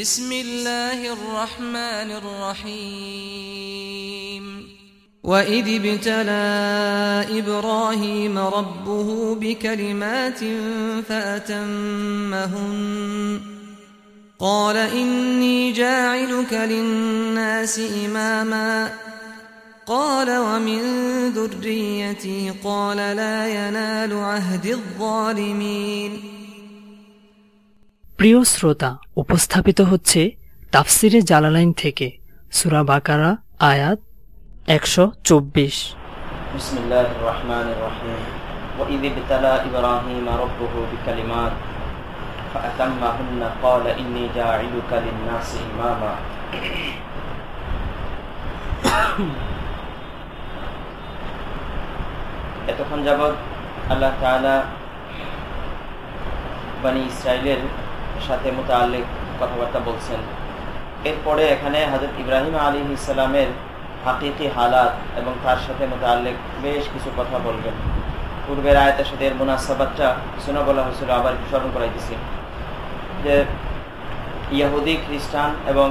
بسم الله الرحمن الرحيم. وإذ ابتلى إبراهيم ربه بكلمات فأتمهن. قال إني جاعلك للناس إماما. قال ومن ذريتي؟ قال لا ينال عهد الظالمين. প্রিয় শ্রোতা উপস্থাপিত হচ্ছে তাফসিরে জালালাইন থেকে সুরা বাকারা আয়াত একশো চব্বিশ بسم الله الرحمن الرحيم وإذ ابتلى إبراهيم ربه بكلمات فأتمهن قال إني جاعلك للناس إماما এতক্ষণ যাবৎ আল্লাহ তাআলা বানি ইসরায়েলের সাথে মোতালেক কথাবার্তা বলছেন। এরপরে এখানে হজরত ইব্রাহিম আলী ইসলামের হাকিকি হালাত এবং তার সাথে মোতালেক বেশ কিছু কথা বলবেন। পূর্বের আয়তের সাথে এর মুনাসাবাদটা শোনা বলা হয়েছিল, আবার স্মরণ করাইতেছি যে ইয়াহুদি খ্রিস্টান এবং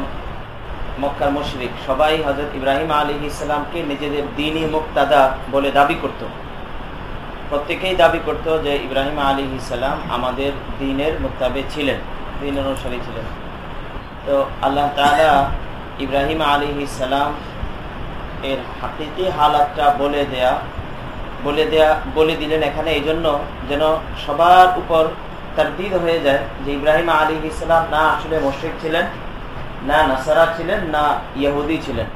মক্কার মুশরিক সবাই হজরত ইব্রাহিম আলী ইসলামকে নিজেদের দিনই মুক্তাদা বলে দাবি করত। প্রত্যেকেই দাবি করত যে ইব্রাহিম আলী ইসলাম আমাদের দিনের মোতাবে ছিলেন দিন অনুসারী ছিলেন। তো আল্লাহ তালা ইব্রাহিম আলী ইসলাম এর হাকিকি হালাতটা বলে দেয়া বলে দেয়া, বলে দিলেন এখানে এই জন্য যেন সবার উপর তার দিদ হয়ে যায় যে ইব্রাহিম আলী ইসলাম না আসলে মুশ্রিক ছিলেন, না নাসারা ছিলেন, না ইহুদি ছিলেন।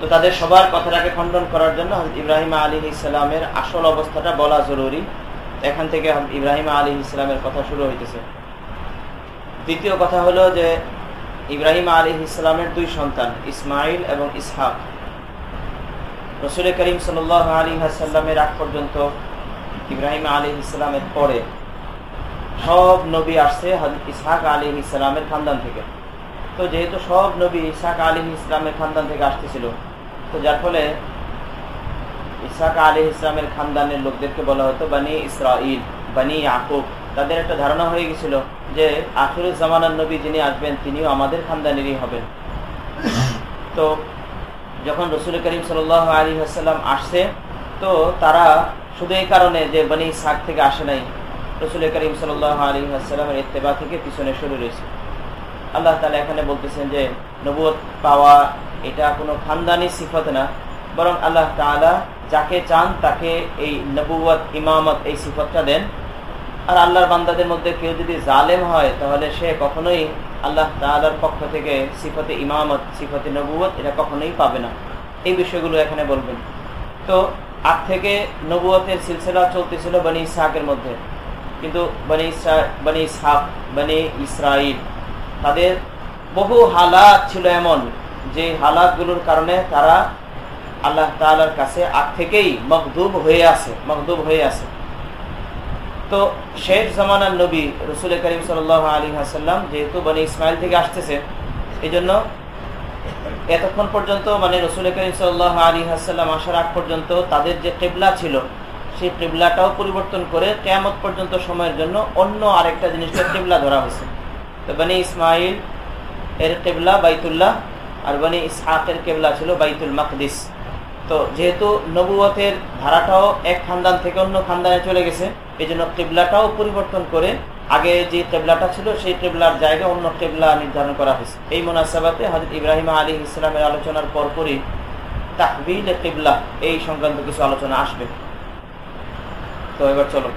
তো তাদের সবার কথাটাকে খণ্ডন করার জন্য ইব্রাহিম আলী ইসলামের আসল অবস্থাটা বলা জরুরি। এখান থেকে ইব্রাহিম আলী ইসলামের কথা শুরু হইতেছে। দ্বিতীয় কথা হলো যে, ইব্রাহিম আলী ইসলামের দুই সন্তান, ইসমাইল এবং ইসহাক। রসুল করিম সাল আলী হাসাল্লামের আগ পর্যন্ত ইব্রাহিম আলী ইসলামের পরে সব নবী আসছে ইসহাক আলী ইসলামের খানদান থেকে। তো যেহেতু সব নবী ইসাক আলী ইসলামের খানদান থেকে আসতেছিল, তো যার ফলে ইসাক আলী ইসলামের খানদানের লোকদেরকে বলা হতো বানি ইসরাইল বানি আকুব তাদের একটা ধারণা হয়ে গেছিল যে আখির জামানার নবী যিনি আসবেন, তিনিও আমাদের খানদানেরই হবেন। তো যখন রসুল করিম সাল আলী আসাল্লাম আসছে, তো তারা শুধু এই কারণে যে বানি শাক থেকে আসে নাই, রসুল করিম সাল আলী আসাল্লামের ইত্তেবা থেকে পিছনে শুরু রয়েছে। আল্লাহ তালা এখানে বলতেছেন যে নবুয়ত পাওয়া এটা কোনো খানদানি সিফত না, বরং আল্লাহ তালা যাকে চান তাকে এই নবুয়ত ইমামত এই সিফতটা দেন। আর আল্লাহর বান্দাদের মধ্যে কেউ যদি জালেম হয়, তাহলে সে কখনোই আল্লাহ তালার পক্ষ থেকে সিফতে ইমামত, সিফতে নবুয়ত এটা কখনোই পাবে না। এই বিষয়গুলো এখানে বলবেন। তো আগ থেকে নবুয়তের সিলসিলা চলতেছিল বনি ইসহাকের মধ্যে। কিন্তু বনি ইসরা, বনি ইসহাক, বনি ইসরাইল তাদের বহু হালাত ছিল এমন যে হালাতগুলোর কারণে তারা আল্লাহ তালার কাছে আগ থেকেই মকদুব হয়ে আছে মকদুব হয়ে আছে। তো শেষ জামানার নবী রসুল করিম সাল আলী হাসাল্লাম যেহেতু মানে ইসমাইল থেকে আসতেছে এই জন্য এতক্ষণ পর্যন্ত মানে রসুল করিম সাল আলী হাসাল্লাম আসার আগ পর্যন্ত তাদের যে কেবলা ছিল, সেই কেবলাটাও পরিবর্তন করে কেয়ামত পর্যন্ত সময়ের জন্য অন্য আরেকটা জিনিসটা কেবলা ধরা হয়েছে। তো বনি ইসমাইল এর কেবলা বাইতুল্লাহ আর বনি ইসহাকের কেবলা ছিল বাইতুল মাকদিস। তো যেহেতু নবুয়তের ধারাটাও এক খানদান থেকে অন্য খানদানে চলে গেছে এই জন্য কেবলাটাও পরিবর্তন করে আগে যে কেবলাটা ছিল সেই কেবলার জায়গায় অন্য কেবলা নির্ধারণ করা হয়েছে। এই মোনাসাবাতে হজরত ইব্রাহিম আলী ইসলামের আলোচনার পরপরই তাহবিল কেবলা, এই সংক্রান্ত কিছু আলোচনা আসবে। তো এবার চলো।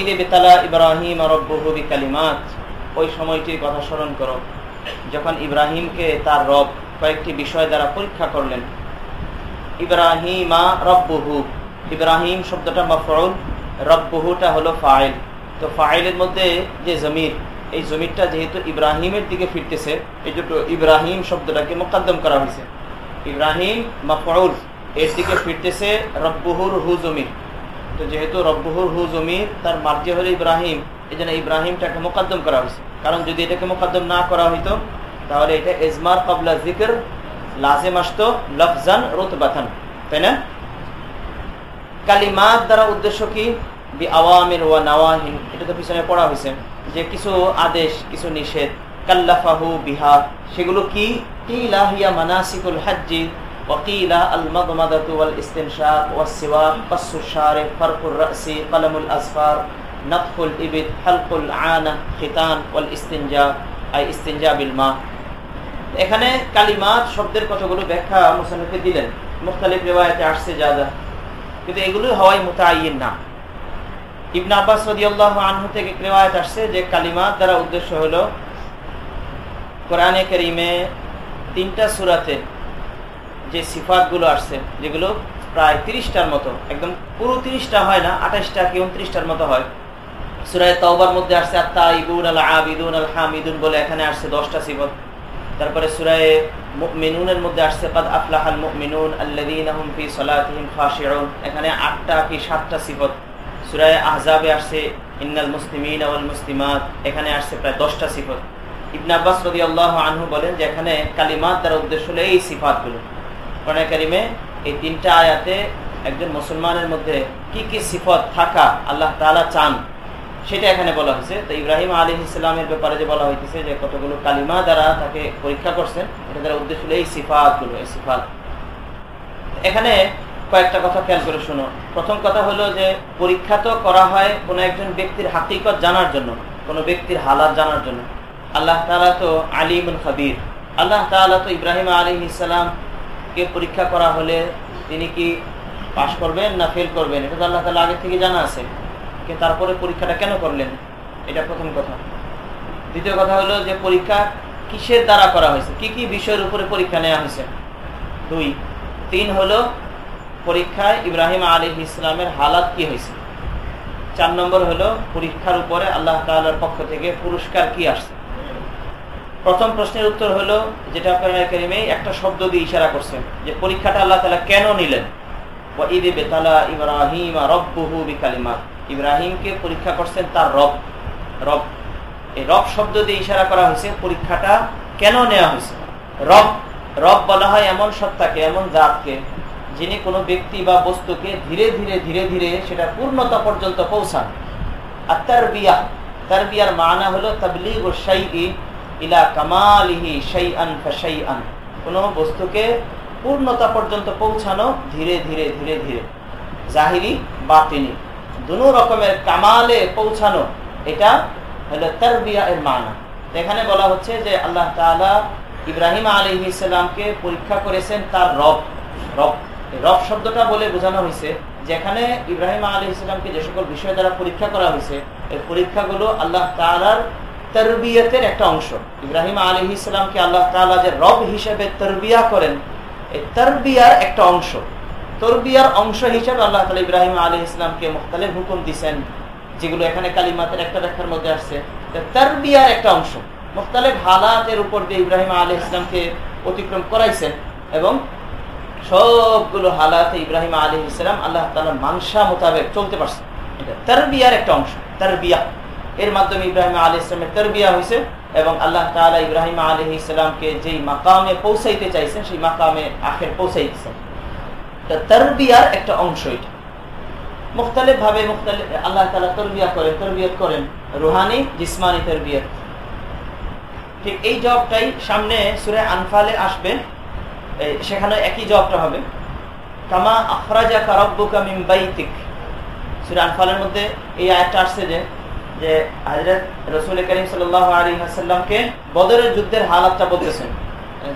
ঈদে বেতালা ইব্রাহিম রব্বহবি কালিমাত ওই সময়টির কথা স্মরণ করো। যখন ইব্রাহিমকে তার রব কয়েকটি বিষয় দ্বারা পরীক্ষা করলেন। ইব্রাহিমা রব্বহু। ইব্রাহিম শব্দটা মফরুল রব্বহুটা হলো ফাইল। তো ফাইলের মধ্যে যে জমির, এই জমিরটা যেহেতু ইব্রাহিমের দিকে ফিরতেছে, এই জন্য ইব্রাহিম শব্দটাকে মোকাদ্দম করা হয়েছে। ইব্রাহিম মফরুল এর দিকে ফিরতেছে রব্বহুর হু জমির। তো যেহেতু রব্বহুর হু জমির, তার মার্জি হলো ইব্রাহিম। এই জন্য ইব্রাহিমটাকে মোকাদ্দম করা হয়েছে কারণ যদি এটাকে মোকাদ্দম না করা হইতো তাহলে এটা এজমার কাবলা জিকর লাজেম আসতো লফজান রোতবাথান তাই না কালিমাত দ্বারা উদ্দেশ্য কি বি আওয়ামির ওয়া নাওয়াহিন এটা তো পিছনে পড়া হয়েছে যে কিছু আদেশ কিছু নিষেধ কাল্লাফাহু বিহা সেগুলো কি কিলা হিয়া মানাসিকুল হাজ্জি وقيل المضمضة والاستنشاق والسواك قص الشارب فرق الرأس قلم الأظفار নাফুল ইবিদ, হালকুল আনা, খিতান ওল ইস্তিনজা, আই ইস্তিনজা বিল মা। এখানে কালিমাত শব্দের কতগুলো ব্যাখ্যা মুসানকে দিলেন। মুখতালিফ রেওয়ায়তে আসছে যা যা। কিন্তু এগুলো হওয়াই মোতায়িন না। ইবন আব্বাস সদিয়াল্লাহ আনহু থেকে রেওয়ায়ত আসছে যে কালিমাত দ্বারা উদ্দেশ্য হলো, কোরআনে করিমে তিনটা সুরাতে যে সিফাতগুলো আসছে, যেগুলো প্রায় তিরিশটার মতো, একদম পুরো তিরিশটা হয় না, আঠাশটা কি উনত্রিশটার মতো হয়। সুরায় তওবার মধ্যে আসছে আত্মা ইবুন আল আবিদুন আল হামিদুন বলে এখানে আসছে দশটা সিফত তারপরে সুরায় মিনুনের মধ্যে আসছে, কাদ আফলাহাল মুমিনুন আল্লাযীনাহুম ফি সালাতিহিম খাশিউন। এখানে আটটা কি সাতটা সিফত সুরায় আহজাবে আসছে, ইন্নাল মুসলিমিন ওয়াল মুসলিমাত। এখানে আসছে প্রায় দশটা সিফত ইবনে আব্বাস রাদিয়াল্লাহু আনহু বলেন যে এখানে কালিমাত দ্বারা উদ্দেশ্য হলো এই সিফাতগুলো। কোরআন কারিমে এই তিনটা আয়াতে একজন মুসলমানের মধ্যে কি কি সিফত থাকা আল্লাহ তাআলা চান সেটা এখানে বলা হয়েছে। তো ইব্রাহিম আলী ইসলামের ব্যাপারে যে বলা হইতেছে যে কতগুলো কালিমা দ্বারা তাকে পরীক্ষা করছেন এটা দ্বারা উদ্দেশ্য হলো এই সিফাতগুলো এই সিফাত। এখানে কয়েকটা কথা খেয়াল করে শুনো। প্রথম কথা হলো যে পরীক্ষা তো করা হয় কোনো একজন ব্যক্তির হাকিকত জানার জন্য, কোনো ব্যক্তির হালাত জানার জন্য। আল্লাহ তালা তো আলিমুল খাবির। আল্লাহ তালা তো ইব্রাহিম আলী ইসলামকে পরীক্ষা করা হলে তিনি কি পাশ করবেন না ফেল করবেন? এটা তো আল্লাহ তালা আগে থেকে জানা আছে। তারপরে পরীক্ষাটা কেন করলেন? এটা প্রথম কথা। দ্বিতীয় কথা হলো যে পরীক্ষা কিসের দ্বারা করা হয়েছে? কি কি বিষয়ের উপরে পরীক্ষা নেওয়া হয়েছে? দুই। তিন হলো পরীক্ষায় ইব্রাহিম আলী ইসলামের হালাত কি হয়েছে? চার নম্বর হলো পরীক্ষার উপরে আল্লাহ তালার পক্ষ থেকে পুরস্কার কি আসছে? প্রথম প্রশ্নের উত্তর হলো, যেটা আপনার কেরিমে একটা শব্দ দিয়ে ইশারা করছেন যে পরীক্ষাটা আল্লাহ তালা কেন নিলেন? ঈদে বেতালা ইব্রাহিম রব্বহু বিকালিমাত। ইব্রাহিমকে পরীক্ষা করছেন তার রব। রব। এই রব শব্দ দিয়ে ইশারা করা হয়েছে, পরীক্ষাটা কেন নেওয়া হয়েছে? রব। রব বলা হয় এমন সত্তাকে, এমন জাতকে, যিনি কোনো ব্যক্তি বা বস্তুকে ধীরে ধীরে ধীরে ধীরে সেটা পূর্ণতা পর্যন্ত পৌঁছান। আর তার বিয়া তার বিয়ার মানা হলো তাবলিগ ও সাই ইলা কামালিহি সাই আন ফাই আন কোনো বস্তুকে পূর্ণতা পর্যন্ত পৌঁছানো ধীরে ধীরে ধীরে ধীরে। জাহিরি বা তিনি দুনো রকমের কামালে পৌঁছানো, এটা হলো তারবিয়া এর মানা। এখানে বলা হচ্ছে যে আল্লাহ তালা ইব্রাহিম আলী ইসলামকে পরীক্ষা করেছেন তার রব। রব রব শব্দটা বলে বোঝানো হয়েছে, যেখানে ইব্রাহিম আলী ইসলামকে যে সকল বিষয় দ্বারা পরীক্ষা করা হয়েছে, এই পরীক্ষাগুলো আল্লাহ তালার তরবিয়তের একটা অংশ। ইব্রাহিম আলী ইসলামকে আল্লাহ তালা যে রব হিসেবে তরবিয়া করেন, এই তরবিয়ার একটা অংশ। তরবিয়ার অংশ হিসেবে আল্লাহ তালা ইব্রাহিম আলী ইসলামকে মুখতালের হুকুম দিচ্ছেন যেগুলো এখানে কালিমাতের একটা ব্যাখ্যার মধ্যে আসছে। তরবিয়ার একটা অংশ মুখতালেব হালাতের উপর দিয়ে ইব্রাহিম আলী ইসলামকে অতিক্রম করাইছেন এবং সবগুলো হালাতে ইব্রাহিম আলী ইসলাম আল্লাহ তালার মানসা মোতাবেক চলতে পারছে। এটা তরবিয়ার একটা অংশ, তরবিয়া। এর মাধ্যমে ইব্রাহিম আলী ইসলামের তরবিয়া হয়েছে এবং আল্লাহ তালা ইব্রাহিম আলী ইসলামকে যেই মাকামে পৌঁছাইতে চাইছেন, সেই মাকামে আখের পৌঁছাইতেছেন তরবিয়ার একটা অংশ এটা। মুখতালিফ ভাবে মুখতালিফ আল্লাহ তালা তরবিয়া তরবিয়ত করেন রুহানি, জিসমানি তরবিয়ত। ঠিক এই জবটাই সামনে সুরে আনফালে আসবে। সেখানে একই জবটা হবে। কামা আখরাজা কারব্বুকা মিম বাইতিক। সুরে আনফালের মধ্যে এই আয়টা আসছে যে যে হাজরত রসুল করিম বদরের যুদ্ধের হালাতটা বলতেছেন।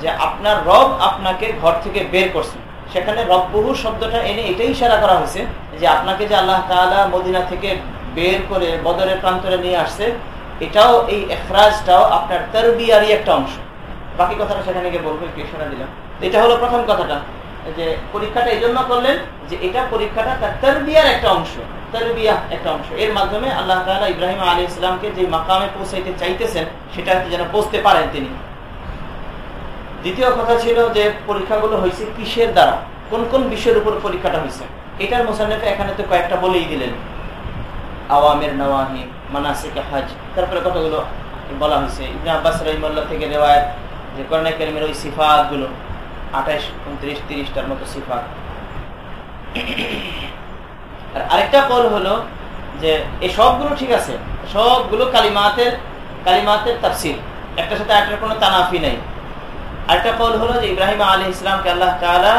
যে আপনার রব আপনাকে ঘর থেকে বের করছেন সেখানে রব্বহু শব্দটা এনে এটাই ইশারা করা হয়েছে যে আপনাকে যে আল্লাহ তালা মদিনা থেকে বের করে বদরের প্রান্তরে নিয়ে আসছে, এটাও এই এখরাজটাও আপনার তরবিয়ারই একটা অংশ। বাকি কথাটা সেখানে গিয়ে বলব, একটু ইশারা দিলাম। এটা হলো প্রথম কথাটা, যে পরীক্ষাটা এই জন্য করলেন যে এটা পরীক্ষাটা তার তরবিয়ার একটা অংশ, তরবিয়া একটা অংশ। এর মাধ্যমে আল্লাহ তালা ইব্রাহিম আলী ইসলামকে যে মাকামে পৌঁছাইতে চাইতেছেন, সেটা যেন পৌঁছতে পারেন তিনি। দ্বিতীয় কথা ছিল যে পরীক্ষাগুলো হয়েছে কিসের দ্বারা? কোন কোন বিষয়ের উপর পরীক্ষাটা হয়েছে? এটার মোসান্নফে এখানে তো কয়েকটা বলেই দিলেন। আওয়ামের নওয়াহি, মানাসিকে হাজ, তারপরে কতগুলো বলা হয়েছে? ইবনে আব্বাস রহিমুল্লাহ থেকে রেওয়ায়ত যে করোনা কেরিমের ওই সিফাতগুলো আঠাইশ উনত্রিশ, তিরিশটার মতো সিফাত। আর আরেকটা কল হলো যে এই সবগুলো ঠিক আছে, সবগুলো কালিমাতের কালিমাতের তাফসির। একটা সাথে একটার কোনো তানাফি নেই। আরেকটা কল হলো যে ইব্রাহিম আলী ইসলামকে আল্লাহ তালা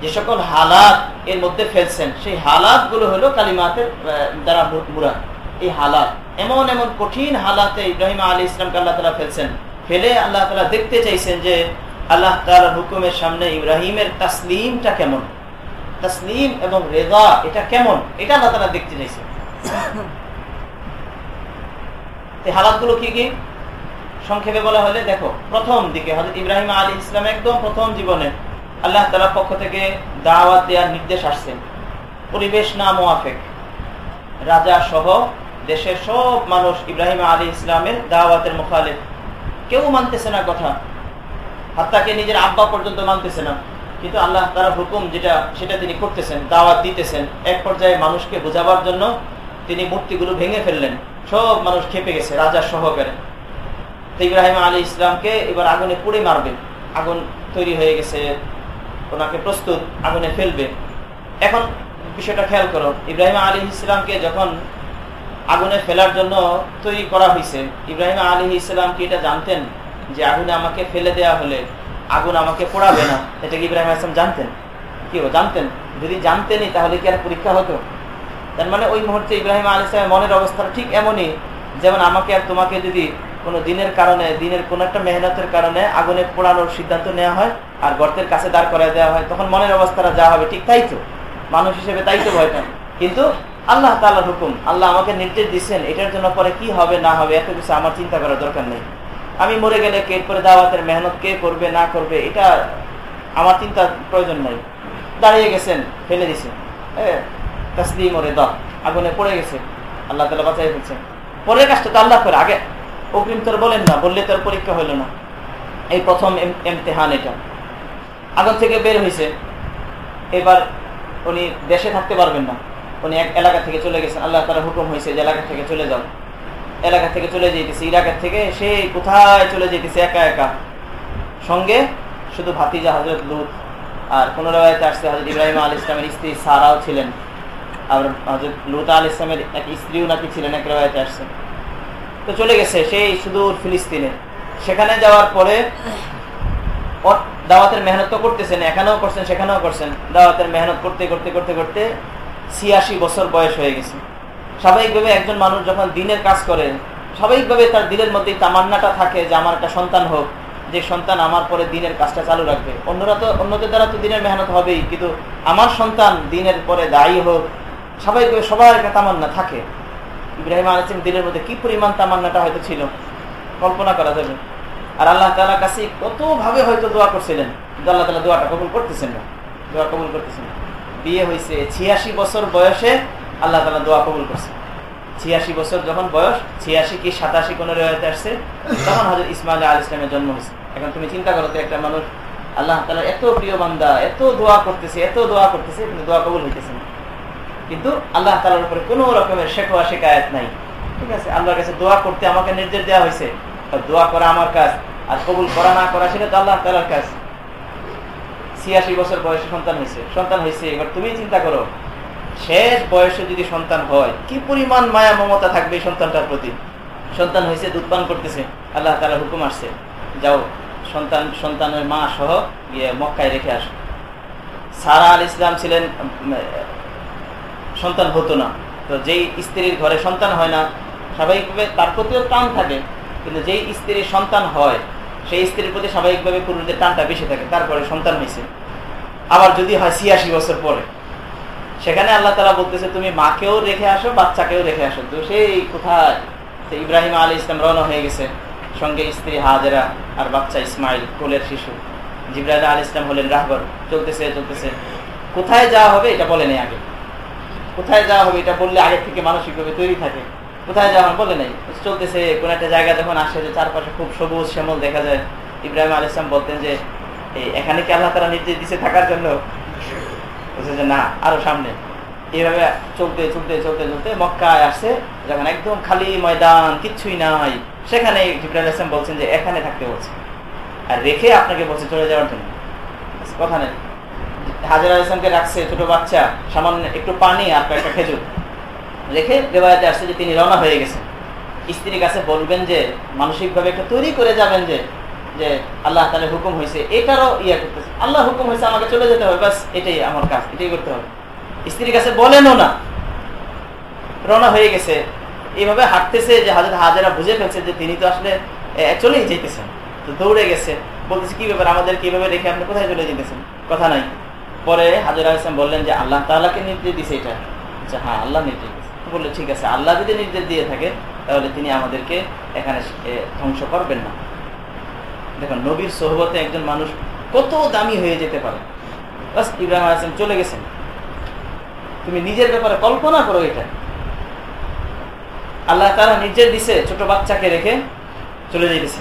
যে সকল হালাত এর মধ্যে ফেলছেন, সেই হালাতগুলো হলো কালিমাতের দ্বারা মুরাদ। এই হালাত, এমন এমন কঠিন হালাতে ইব্রাহিম আলী ইসলামকে আল্লাহ তালা ফেলছেন। ফেলে আল্লাহ তালা দেখতে চাইছেন যে আল্লাহ তালার হুকুমের সামনে ইব্রাহিমের তাসলিমটা কেমন? তাসলিম এবং রেদা, এটা কেমন? এটা আল্লাহ তালা দেখতে চাইছেন। হালাতগুলো কি কি? সংক্ষেপে বলা হলে দেখো, প্রথম দিকে হজরত ইব্রাহিম আলী ইসলাম একদম প্রথম জীবনে আল্লাহ তালার পক্ষ থেকে দাওয়াত দেওয়ার নির্দেশ আসছে পরিবেশ না মোয়াফেক রাজা সহ দেশের সব মানুষ ইব্রাহিম আলী ইসলামের দাওয়াতের মুখালেফ। কেউ মানতেছে না কথা। হাত্তাকে নিজের আব্বা পর্যন্ত মানতেছে না। কিন্তু আল্লাহ তারা হুকুম যেটা, সেটা তিনি করতেছেন, দাওয়াত দিতেছেন। এক পর্যায়ে মানুষকে বোঝাবার জন্য তিনি মূর্তিগুলো ভেঙে ফেললেন। সব মানুষ খেপে গেছে রাজার সহকারে। তো ইব্রাহিম আলী ইসলামকে এবার আগুনে পুড়ে মারবে। আগুন তৈরি হয়ে গেছে, ওনাকে প্রস্তুত আগুনে ফেলবে। এখন বিষয়টা খেয়াল করো, ইব্রাহিম আলী ইসলামকে যখন আগুনে ফেলার জন্য তৈরি করা হয়েছে, ইব্রাহিম আলী ইসলাম কি এটা জানতেন যে আগুনে আমাকে ফেলে দেয়া হলে আগুন আমাকে পোড়াবে না? এটা কি ইব্রাহিম আসলাম জানতেন? কি জানতেন। যদি জানতেনই তাহলে কি আর পরীক্ষা হতো? তার মানে ওই মুহূর্তে ইব্রাহিম আলী ইসলামের মনের অবস্থা ঠিক এমনই, যেমন আমাকে আর তোমাকে যদি কোনো দিনের কারণে, দিনের কোন একটা মেহনতের কারণে আগুনে পোড়ানোর সিদ্ধান্ত নেওয়া হয় আর গর্তের কাছে দাঁড় করাই দেওয়া হয়। তখন মনের অবস্থাটা যা হবে, ঠিক তাই তো? মানুষ হিসেবে তাই তো ভয় পান কিন্তু আল্লাহ তাল্লাহ হুকুম, আল্লাহ আমাকে নির্দেশ দিচ্ছেন এটার জন্য পরে কি হবে, না হবে, এত কিছু আমার চিন্তা করার দরকার নেই। আমি মরে গেলে কে পরে দাওয়াতের মেহনত কে করবে, না করবে, এটা আমার চিন্তা প্রয়োজন নাই। দাঁড়িয়ে গেছেন, ফেলে দিছেন। তসলিম ওরে দ আগুনে পড়ে গেছে। আল্লাহ তালা বাঁচাই ফেলছেন। পরের কাজটা তো আল্লাহ করে, আগে অগ্রিম তোর বলেন না, বললে তোর পরীক্ষা হইল না। এই প্রথম এমতেহান এটা। আগুন থেকে বের হয়েছে এবার উনি দেশে থাকতে পারবেন না। উনি এক এলাকা থেকে চলে গেছেন। আল্লাহ তারা হুকুম হয়েছে যে এলাকা থেকে চলে যাও। এলাকা থেকে চলে যেতেছে ইরাকের থেকে সেই কোথায় চলে যেতেছে একা একা। সঙ্গে শুধু ভাতিজা হজরত লুত আর কোন রেওয়ায়তে আসছে হজরত ইব্রাহিম আল ইসলামের স্ত্রী সারাও ছিলেন। আর হজরত লুত আল ইসলামের এক স্ত্রীও নাকি ছিলেন এক রেওয়ায়তে আসছে। তো চলে গেছে, সেই সুদূর ফিলিস্তিনে। সেখানে যাওয়ার পরে দাওয়াতের মেহনত তো করতেছেন, এখানেও করছেন, সেখানেও করছেন। দাওয়াতের মেহনত করতে করতে করতে করতে ছিয়াশি বছর বয়স হয়ে গেছে। স্বাভাবিকভাবে একজন মানুষ যখন দিনের কাজ করে, স্বাভাবিকভাবে তার দিনের মধ্যে তামান্নাটা থাকে যে, আমার একটা সন্তান হোক, যে সন্তান আমার পরে দিনের কাজটা চালু রাখবে। অন্যরা তো, অন্যদের দ্বারা তো দিনের মেহনত হবেই, কিন্তু আমার সন্তান দিনের পরে দায়ী হোক, স্বাভাবিকভাবে সবার একটা তামান্না থাকে। ইব্রাহিম আলসিম দিনের মধ্যে কি পরিমাণ তামান্নাটা হয়তো ছিল? কল্পনা করা যাবে। আর আল্লাহ তালা কাছে কত ভাবে হয়তো দোয়া করছিলেন? আল্লাহ তালা দোয়াটা কবুল করতেছেন না। দোয়া কবুল করতেছেন বিয়ে হয়েছে ছিয়াশি বছর বয়সে আল্লাহ তালা দোয়া কবুল করছে ছিয়াশি বছর যখন বয়স, ছিয়াশি কি সাতাশি কোন রেওয়াতে আসছে? তখন হজরত ইসমাইল আল ইসলামের জন্ম হয়েছে। এখন তুমি চিন্তা করো তো একটা মানুষ, আল্লাহ তালা এত প্রিয় বান্দা, এত দোয়া করতেছে, এত দোয়া করতেছে, কিন্তু দোয়া কবুল হইতেছে না। কিন্তু আল্লাহ তালার উপরে কোন রকমের শেখোয়া শেখায়ত নাই। ঠিক আছে? আল্লাহর কাছে দোয়া করতে আমাকে নির্দেশ দেওয়া হয়েছে। দোয়া করা আমার কাজ, আর কবুল করা না করা সেটা তো আল্লাহ তালার কাজ। ছিয়াশি বছর বয়সে সন্তান হয়েছে। সন্তান হয়েছে, এবার তুমি চিন্তা করো, শেষ বয়সে যদি সন্তান হয়, কি পরিমাণ মায়া, মমতা থাকবে সন্তানটার প্রতি? সন্তান হয়েছে, দুধ পান করতেছে, আল্লাহ তালা হুকুম আসছে। যাও, সন্তান, সন্তানের মা সহ গিয়ে মক্কায় রেখে আসো। সারা আল ইসলাম ছিলেন সন্তান হতো না। তো যেই স্ত্রীর ঘরে সন্তান হয় না, স্বাভাবিকভাবে তার প্রতিও টান থাকে, কিন্তু যেই স্ত্রীর সন্তান হয়, সেই স্ত্রীর প্রতি স্বাভাবিকভাবে পুরুষদের টানটা বেশি থাকে, তারপরে সন্তান হয়েছে। আবার যদি হয় ছিয়াশি বছর পরে, সেখানে আল্লাহ তালা বলতেছে, তুমি মাকেও রেখে আসো, বাচ্চাকেও রেখে আসো। তো সেই কোথায়? ইব্রাহিম আলী ইসলাম রওনা হয়ে গেছে। সঙ্গে স্ত্রী হাজেরা আর বাচ্চা ইসমাইল, কোলের শিশু। জিব্রাহ আল ইসলাম হলেন রাহবর। চলতেছে চলতেছে। কোথায় যাওয়া হবে এটা বলেনি আগে। কোথায় যাওয়া হবে এটা বললে আগে থেকে মানসিকভাবে তৈরি থাকে। কোথায় যাওয়া বলে নাই। চলতেছে, কোন একটা জায়গা যখন আসে যে চারপাশে খুব সবুজ শ্যামল দেখা যায়, ইব্রাহিম আল ইসলাম বলতেন যে এখানে কি আল্লাহ তারা নির্দেশ দিচ্ছে থাকার জন্য? বলছে যে, না, আরও সামনে। এইভাবে চলতে চলতে চলতে চলতে মক্কায় আসছে যখন একদম খালি ময়দান, কিচ্ছুই নাই, সেখানে জিব্রাহিম ইসলাম বলছেন যে, এখানে থাকতে বলছে। আর রেখে আপনাকে বলছে চলে যাওয়ার জন্য। কথা নেই। হাজার ইসলামকে রাখছে ছোট বাচ্চা, সামান্য একটু পানি আর একটা খেজুর। রেখে রেবায়তে আসছে যে তিনি রওনা হয়ে গেছেন। স্ত্রীর কাছে বলবেন যে, মানসিকভাবে একটা তৈরি করে যাবেন যে যে আল্লাহ তাহলে হুকুম হয়েছে, এটারও ইয়া করতেছে। আল্লাহ হুকুম হয়েছে, আমাকে চলে যেতে হবে, বাস এটাই আমার কাজ, এটাই করতে হবে। স্ত্রীর কাছে বলেনও না। রওনা হয়ে গেছে। এইভাবে হাঁটতেছে যে হাজার হাজারা বুঝে ফেলছে যে তিনি তো আসলে চলেই যেতেছেন তো দৌড়ে গেছে। বলতেছে, কি ব্যাপার? আমাদের কীভাবে রেখে আপনি কোথায় চলে যেতেছেন কথা নাই। পরে হাজার ইসলাম বললেন যে আল্লাহ তাল্লাহকে নির্দেশ দিছে এটা। আচ্ছা হ্যাঁ আল্লাহ নির্দেশ দিচ্ছে বললে, ঠিক আছে, আল্লাহ যদি নির্দেশ দিয়ে থাকে, তাহলে তিনি আমাদেরকে এখানে ধ্বংস করবেন না। দেখুন, নবীর সোহবতে একজন মানুষ কত দামি হয়ে যেতে পারে। বাস, ইব্রাহিম আসলাম চলে গেছেন। তুমি নিজের ব্যাপারে কল্পনা করো এটা। আল্লাহ তারা নির্দেশ দিছে, ছোট বাচ্চাকে রেখে চলে যেতেছে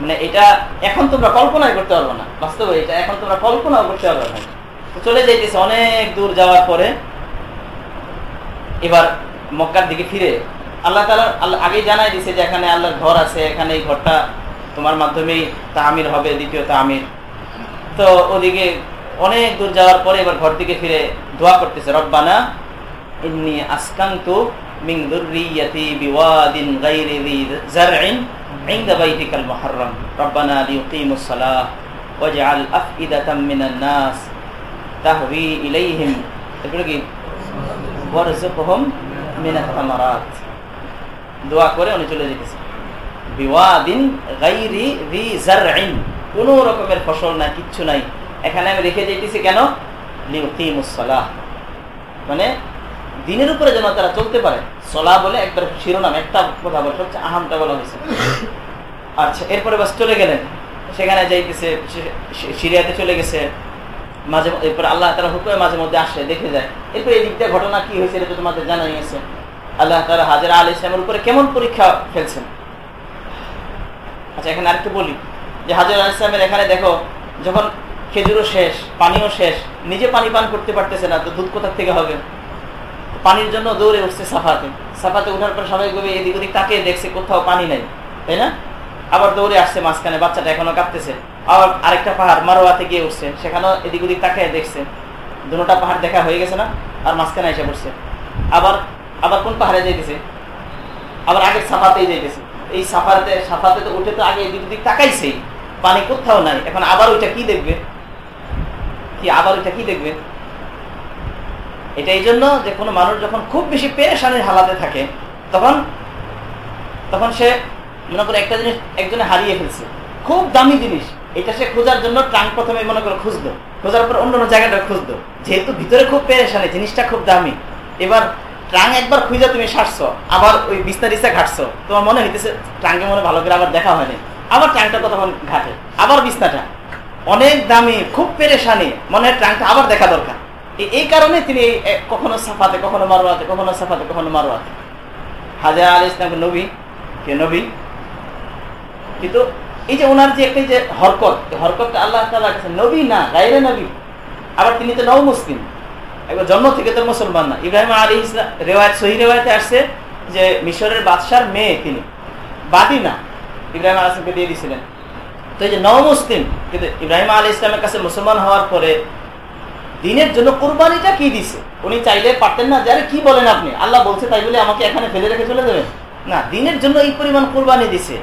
মানে এটা এখন তোমরা করতে না। বাস্তবে এটা এখন তোমরা কল্পনাও করতে না। চলে যাইতেছে অনেক দূর যাওয়ার পরে। এবার মক্কার দিকে ফিরে। আল্লাহ তালা আল্লাহ আগেই জানাই দিছে যে এখানে আল্লাহর ঘর আছে, এখানে এই ঘরটা তোমার মাধ্যমেই তামির হবে, দ্বিতীয় তামির। তো ওদিকে অনেক দূর যাওয়ার পরে এবার ঘর দিকে ফিরে ধোয়া করতেছে, রব্বানা ইমনি আসকান্ত মিন্দুর রিয়াতি বিওয়াদিন গাইরি عند بيتك المحرم ربنا ليقيموا الصلاة واجعل أفئدة من الناس تهوي إليهم এগুলো কি ওয়ারযুকহুম মিন আথমারাত দোয়া করে উনি চলে যেতেছে বিওয়াদিন গায়রি ذي زرع কোনো রকমের ফসল নাই কিচ্ছু নাই এখানে আমি রেখে যেতেছি কেন লিউকিমুস সালাহ মানে দিনের উপরে যেন তারা চলতে পারে, সলা বলে একবার শিরোনাম, একটা কথা বলে হচ্ছে আহামটা বলা হয়েছে। আচ্ছা এরপরে বাস চলে গেলেন। সেখানে যাইতেছে সিরিয়াতে চলে গেছে। মাঝে এরপরে আল্লাহ তারা হুকুমে মাঝে মধ্যে আসে, দেখে যায়। এরপরে এই দিকটা ঘটনা কি হয়েছে এটা তোমাদের জানাই গেছে আল্লাহ তারা হাজার আল ইসলামের উপরে কেমন পরীক্ষা ফেলছেন? আচ্ছা এখানে আরেকটু বলি। যে হাজার আল ইসলামের এখানে দেখো, যখন খেজুরও শেষ, পানিও শেষ, নিজে পানি পান করতে পারতেছে না, তো দুধ কোথার থেকে হবে? পানির জন্য দৌড়ে উঠছে সাফাতে। সাফাতে উঠার পর স্বাভাবিকভাবে এদিক ওদিক তাকে দেখছে কোথাও পানি নাই, তাই না? আবার দৌড়ে আসছে মাঝখানে, বাচ্চাটা এখনও কাঁপতেছে আবার আরেকটা পাহাড়, মারোয়াতে গিয়ে উঠছে, সেখানেও এদিক ওদিক তাকে দেখছে। দুটা পাহাড় দেখা হয়ে গেছে না? আর মাঝখানে এসে পড়ছে। আবার আবার কোন পাহাড়ে যাইতেছে? আবার আগের সাফাতেই যাইতেছে। এই সাফাতে সাফাতে তো উঠে তো আগে এদিক ওদিক তাকাইছেই। পানি কোথাও নাই। এখন আবার ওইটা কি দেখবে? কি, আবার ওইটা কি দেখবে? এটা এই জন্য যে কোনো মানুষ যখন খুব বেশি পেরেশানির হালাতে থাকে, তখন তখন সে মনে করে একটা জিনিস একজনে হারিয়ে ফেলছে। খুব দামি জিনিস। এটা সে খোঁজার জন্য ট্রাঙ্ক প্রথমে মনে করে খুঁজলো। খোঁজার পর অন্য অন্য জায়গাটা খুঁজলো। যেহেতু ভিতরে খুব পেরেশানি, জিনিসটা খুব দামি। এবার ট্রাং একবার খুঁজে তুমি সারছো, আবার ওই বিস্তারিসা ঘাটছো। তোমার মনে হইতেছে, ট্রাঙ্কে মনে ভালো করে আবার দেখা হয়নি। আবার ট্রাঙ্কটা তখন ঘাটে? আবার বিস্তাটা অনেক দামি, খুব পেরেশানি। মনে হয় ট্রাঙ্কটা আবার দেখা দরকার। এই কারণে তিনি কখনো সাফাতে, কখনো মারোয়াতে কখনো সাফাতে, কখনো মারোয়াতে হাজার আল ইসলাম নবী, কে নবী? কিন্তু এই যে ওনার যে একটা যে হরকত হরকতটা আল্লাহ কাছে নবী না গাইরে নবী। আবার তিনি তো নও মুসলিম। একবার জন্ম থেকে তো মুসলমান না। ইব্রাহিম আলী ইসলাম রেওয়ায়ত, সহি রেওয়ায়তে আসছে যে মিশরের বাদশার মেয়ে তিনি। বাদী না। ইব্রাহিম আল ইসলামকে দিয়ে দিয়েছিলেন তো এই যে নও মুসলিম, কিন্তু ইব্রাহিম আলী ইসলামের কাছে মুসলমান হওয়ার পরে দিনের জন্য কোরবানিটা কি দিছে? উনি চাইলে পারতেন না যারে কি বলেন আপনি? আল্লাহ বলছে, তাই বলে আমাকে এখানে ফেলে রেখে চলে দেবেন না, দিনের জন্য এই পরিমাণ কোরবানি দিছে।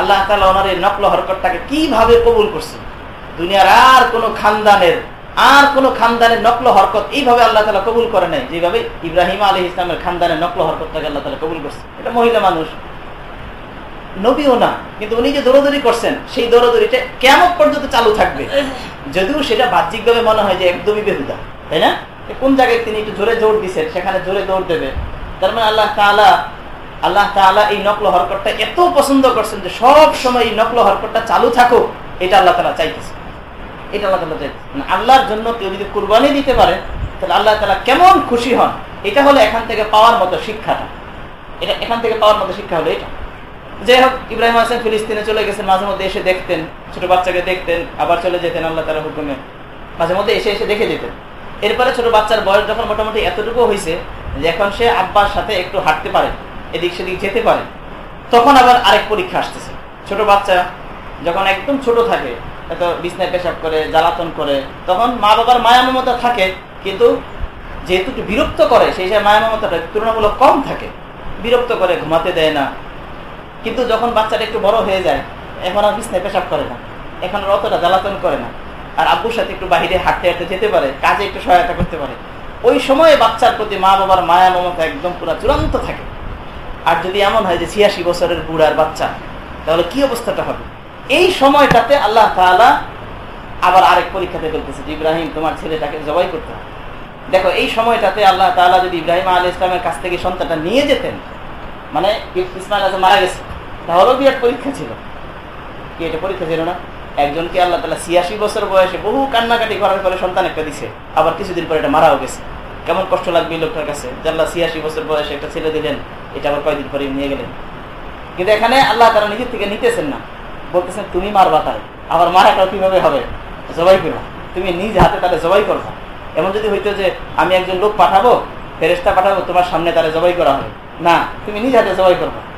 আল্লাহ তালা ওনার এই নকল হরকতটাকে কীভাবে কবুল করছে? দুনিয়ার আর কোন খানদানের, আর কোন খানদানের নকল হরকত এইভাবে আল্লাহ তালা কবুল করে নাই, যেভাবে ইব্রাহিম আলী ইসলামের খানদানের নকল হরকতটাকে আল্লাহ তালা কবুল করছে। এটা মহিলা মানুষ নবীও না, কিন্তু উনি যে দৌড়দৌড়ি করছেন, সেই দৌড়দৌড়িটা কেমন পর্যন্ত চালু থাকবে? যদিও সেটা বাহ্যিকভাবে মনে হয় যে একদমই বেহুদা, তাই না? কোন জায়গায় তিনি একটু জোরে দৌড় দিচ্ছেন সেখানে জোরে দৌড় দেবে। তার মানে আল্লাহ তালা আল্লাহ তালা এই নকল হরকতটা এত পছন্দ করছেন যে সব সময় এই নকল হরকটটা চালু থাকুক, এটা আল্লাহ তালা চাইতেছে। এটা আল্লাহ তালা চাইতেছে। মানে আল্লাহর জন্য কেউ যদি কুরবানি দিতে পারে, তাহলে আল্লাহ তালা কেমন খুশি হন? এটা হলো এখান থেকে পাওয়ার মতো শিক্ষাটা। এটা এখান থেকে পাওয়ার মতো শিক্ষা হলো এটা। যাই হোক ইব্রাহিম হাসান ফিলিস্তিনে চলে গেছেন, মাঝে মধ্যে এসে দেখতেন, ছোট বাচ্চাকে দেখতেন, আবার চলে যেতেন আল্লাহ তালা হুকুমে। মাঝে মধ্যে এসে এসে দেখে যেতেন। এরপরে ছোট বাচ্চার বয়স যখন মোটামুটি এতটুকু হয়েছে যে এখন সে আব্বার সাথে একটু হাঁটতে পারে, এদিক সেদিক যেতে পারে, তখন আবার আরেক পরীক্ষা আসতেছে। ছোট বাচ্চা যখন একদম ছোট থাকে এত বিছনায় পেশাব করে, জ্বালাতন করে, তখন মা বাবার মায়া মমতা থাকে, কিন্তু যেহেতু বিরক্ত করে, সেই হিসাবে মায়া মমতাটা তুলনামূলক কম থাকে। বিরক্ত করে, ঘুমাতে দেয় না কিন্তু যখন বাচ্চাটা একটু বড় হয়ে যায়, এখন আর বিছনায় পেশাব করে না। এখন আর অতটা জ্বালাতন করে না। আর আব্বুর সাথে একটু বাহিরে হাঁটতে হাঁটতে যেতে পারে, কাজে একটু সহায়তা করতে পারে। ওই সময়ে বাচ্চার প্রতি মা বাবার মায়া মমতা একদম পুরো চূড়ান্ত থাকে। আর যদি এমন হয় যে ছিয়াশি বছরের বুড়ার বাচ্চা, তাহলে কি অবস্থাটা হবে? এই সময়টাতে আল্লাহ তালা আবার আরেক পরীক্ষাতে ফেলতেছে যে, ইব্রাহিম, তোমার ছেলেটাকে জবাই করতে হবে। দেখো, এই সময়টাতে আল্লাহ তালা যদি ইব্রাহিম আল ইসলামের কাছ থেকে সন্তানটা নিয়ে যেতেন মানে ইসমাইল মারা গেছে তাহলেও বিরাট পরীক্ষা ছিল। কি এটা পরীক্ষা ছিল না? একজনকে আল্লাহ তালা ছিয়াশি বছর বয়সে বহু কান্নাকাটি করার পরে সন্তান একটা দিছে। আবার কিছুদিন পরে এটা মারাও গেছে। কেমন কষ্ট লাগবে লোকটার কাছে? আল্লাহ ছিয়াশি বছর বয়সে একটা ছেলে দিলেন, এটা আবার কয়েকদিন পরে নিয়ে গেলেন? কিন্তু এখানে আল্লাহ তারা নিজের থেকে নিতেছেন না। বলতেছেন, তুমি মারবা তাই। আবার মারাটাও কীভাবে হবে? জবাই করবা। তুমি নিজ হাতে তাহলে জবাই করবা। এমন যদি হইতো যে, আমি একজন লোক পাঠাবো ফেরেস্তা পাঠাবো, তোমার সামনে তারা জবাই করা হবে। না, তুমি নিজ হাতে জবাই করবা।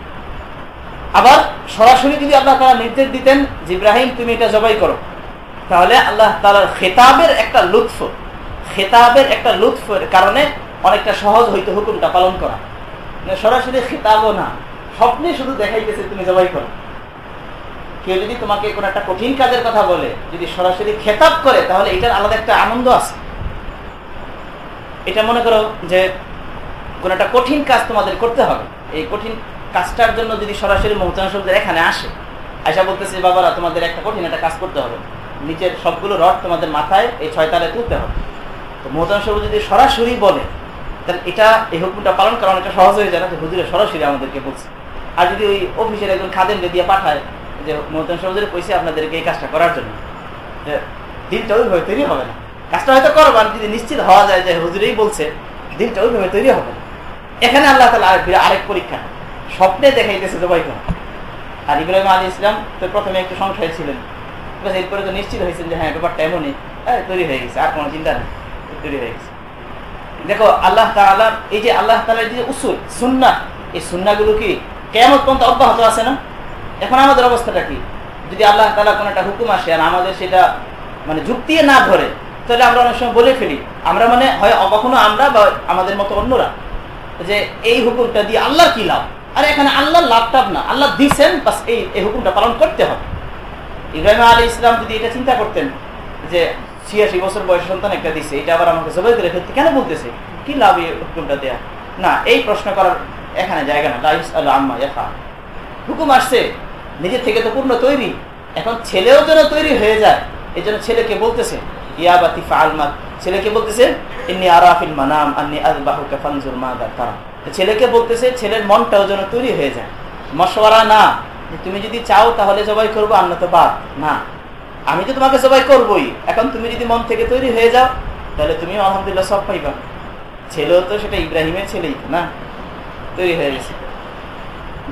আবার সরাসরি যদি আল্লাহ তারা নির্দেশ দিতেন ইব্রাহিম তুমি এটা জবাই করো। তাহলে আল্লাহ তালার খেতাবের একটা লুৎফ, খেতাবের একটা লুৎফের কারণে অনেকটা সহজ হইতো হুকুমটা পালন করা। মানে সরাসরি খেতাবও না, স্বপ্নে শুধু দেখাই গেছে তুমি জবাই করো। কেউ যদি তোমাকে কোনো একটা কঠিন কাজের কথা বলে, যদি সরাসরি খেতাব করে, তাহলে এটার আলাদা একটা আনন্দ আছে। এটা মনে করো যে কোন একটা কঠিন কাজ তোমাদের করতে হবে। এই কঠিন কাজটার জন্য যদি সরাসরি মোহতান শব্দের এখানে আসে আশা বলতেছে, বাবারা, তোমাদের একটা কঠিন একটা কাজ করতে হবে। নিচের সবগুলো রড তোমাদের মাথায় এই ছয় তালে তুলতে হবে। তো মোহতান শব্দ যদি সরাসরি বলে, তাহলে এটা এই হুকুমটা পালন করা অনেকটা সহজ হয়ে যায় না? যে হুজুরে সরাসরি আমাদেরকে বলছে। আর যদি ওই অফিসের একজন খাদেন দিয়ে পাঠায় যে মোহতান শব্দের পয়সা আপনাদেরকে এই কাজটা করার জন্য। দিনটা ওইভাবে তৈরি হবে না। কাজটা হয়তো করবেন যদি নিশ্চিত হওয়া যায় যে হুজুরেই বলছে, দিনটা ওইভাবে তৈরি হবে না। এখানে আল্লাহ তালা আরেক পরীক্ষা স্বপ্নে দেখাইতেছে জবাই করা আর ইব্রাহিম আলী ইসলাম তো প্রথমে একটু সংশয় ছিলেন। এরপরে তো নিশ্চিত হয়েছেন যে হ্যাঁ ব্যাপারটা এমনই। তৈরি হয়ে গেছে, আর কোনো চিন্তা নেই, তৈরি হয়ে গেছে। দেখো, আল্লাহ তালা এই যে আল্লাহ তালার যে উসুল সুন্না এই সুন্নাগুলো কি কেমন পর্যন্ত অব্যাহত আছে না? এখন আমাদের অবস্থাটা কি? যদি আল্লাহ তালা কোনো একটা হুকুম আসে আর আমাদের সেটা মানে যুক্তি না ধরে, তাহলে আমরা অনেক সময় বলে ফেলি। আমরা মানে হয় কখনো আমরা বা আমাদের মতো অন্যরা যে এই হুকুমটা দিয়ে আল্লাহ কি লাভ? আর এখানে আল্লাহ লাভ টাভ না। আল্লাহ দিচ্ছেন বাস এই হুকুমটা পালন করতে হবে। ইব্রাহিম আলী ইসলাম যদি এটা চিন্তা করতেন, যে ছিয়াশি বছর বয়সের সন্তান একটা দিচ্ছে এটা আবার আমাকে জবাই করে ফেলতে কেন বলতেছে? কি লাভ এই হুকুমটা দেয়া? না, এই প্রশ্ন করার এখানে জায়গা না। লাইস আল্লাহ আম্মা এফা হুকুম আসছে নিজের থেকে তো পূর্ণ তৈরি। এখন ছেলেও যেন তৈরি হয়ে যায়, এই জন্য ছেলেকে বলতেছে, ইয়া বাতিফা আলমাত ছেলেকে বলতেছে, ইন্নি আরাফিল মানাম, আন্নি আজবাহুকা ফানজুর মা তারা ছেলেকে বলতেছে, ছেলের মনটাও যেন তৈরি হয়ে যায়। মশওয়ারা, না। তুমি যদি চাও তাহলে জবাই করব, আর তো বাদ। না। আমি তো তোমাকে জবাই করবোই। এখন তুমি যদি মন থেকে তৈরি হয়ে যাও, তাহলে তুমি আলহামদুলিল্লাহ সব পাইবা। ছেলেও তো সেটা ইব্রাহিমের ছেলেই, না? তৈরি হয়ে গেছে।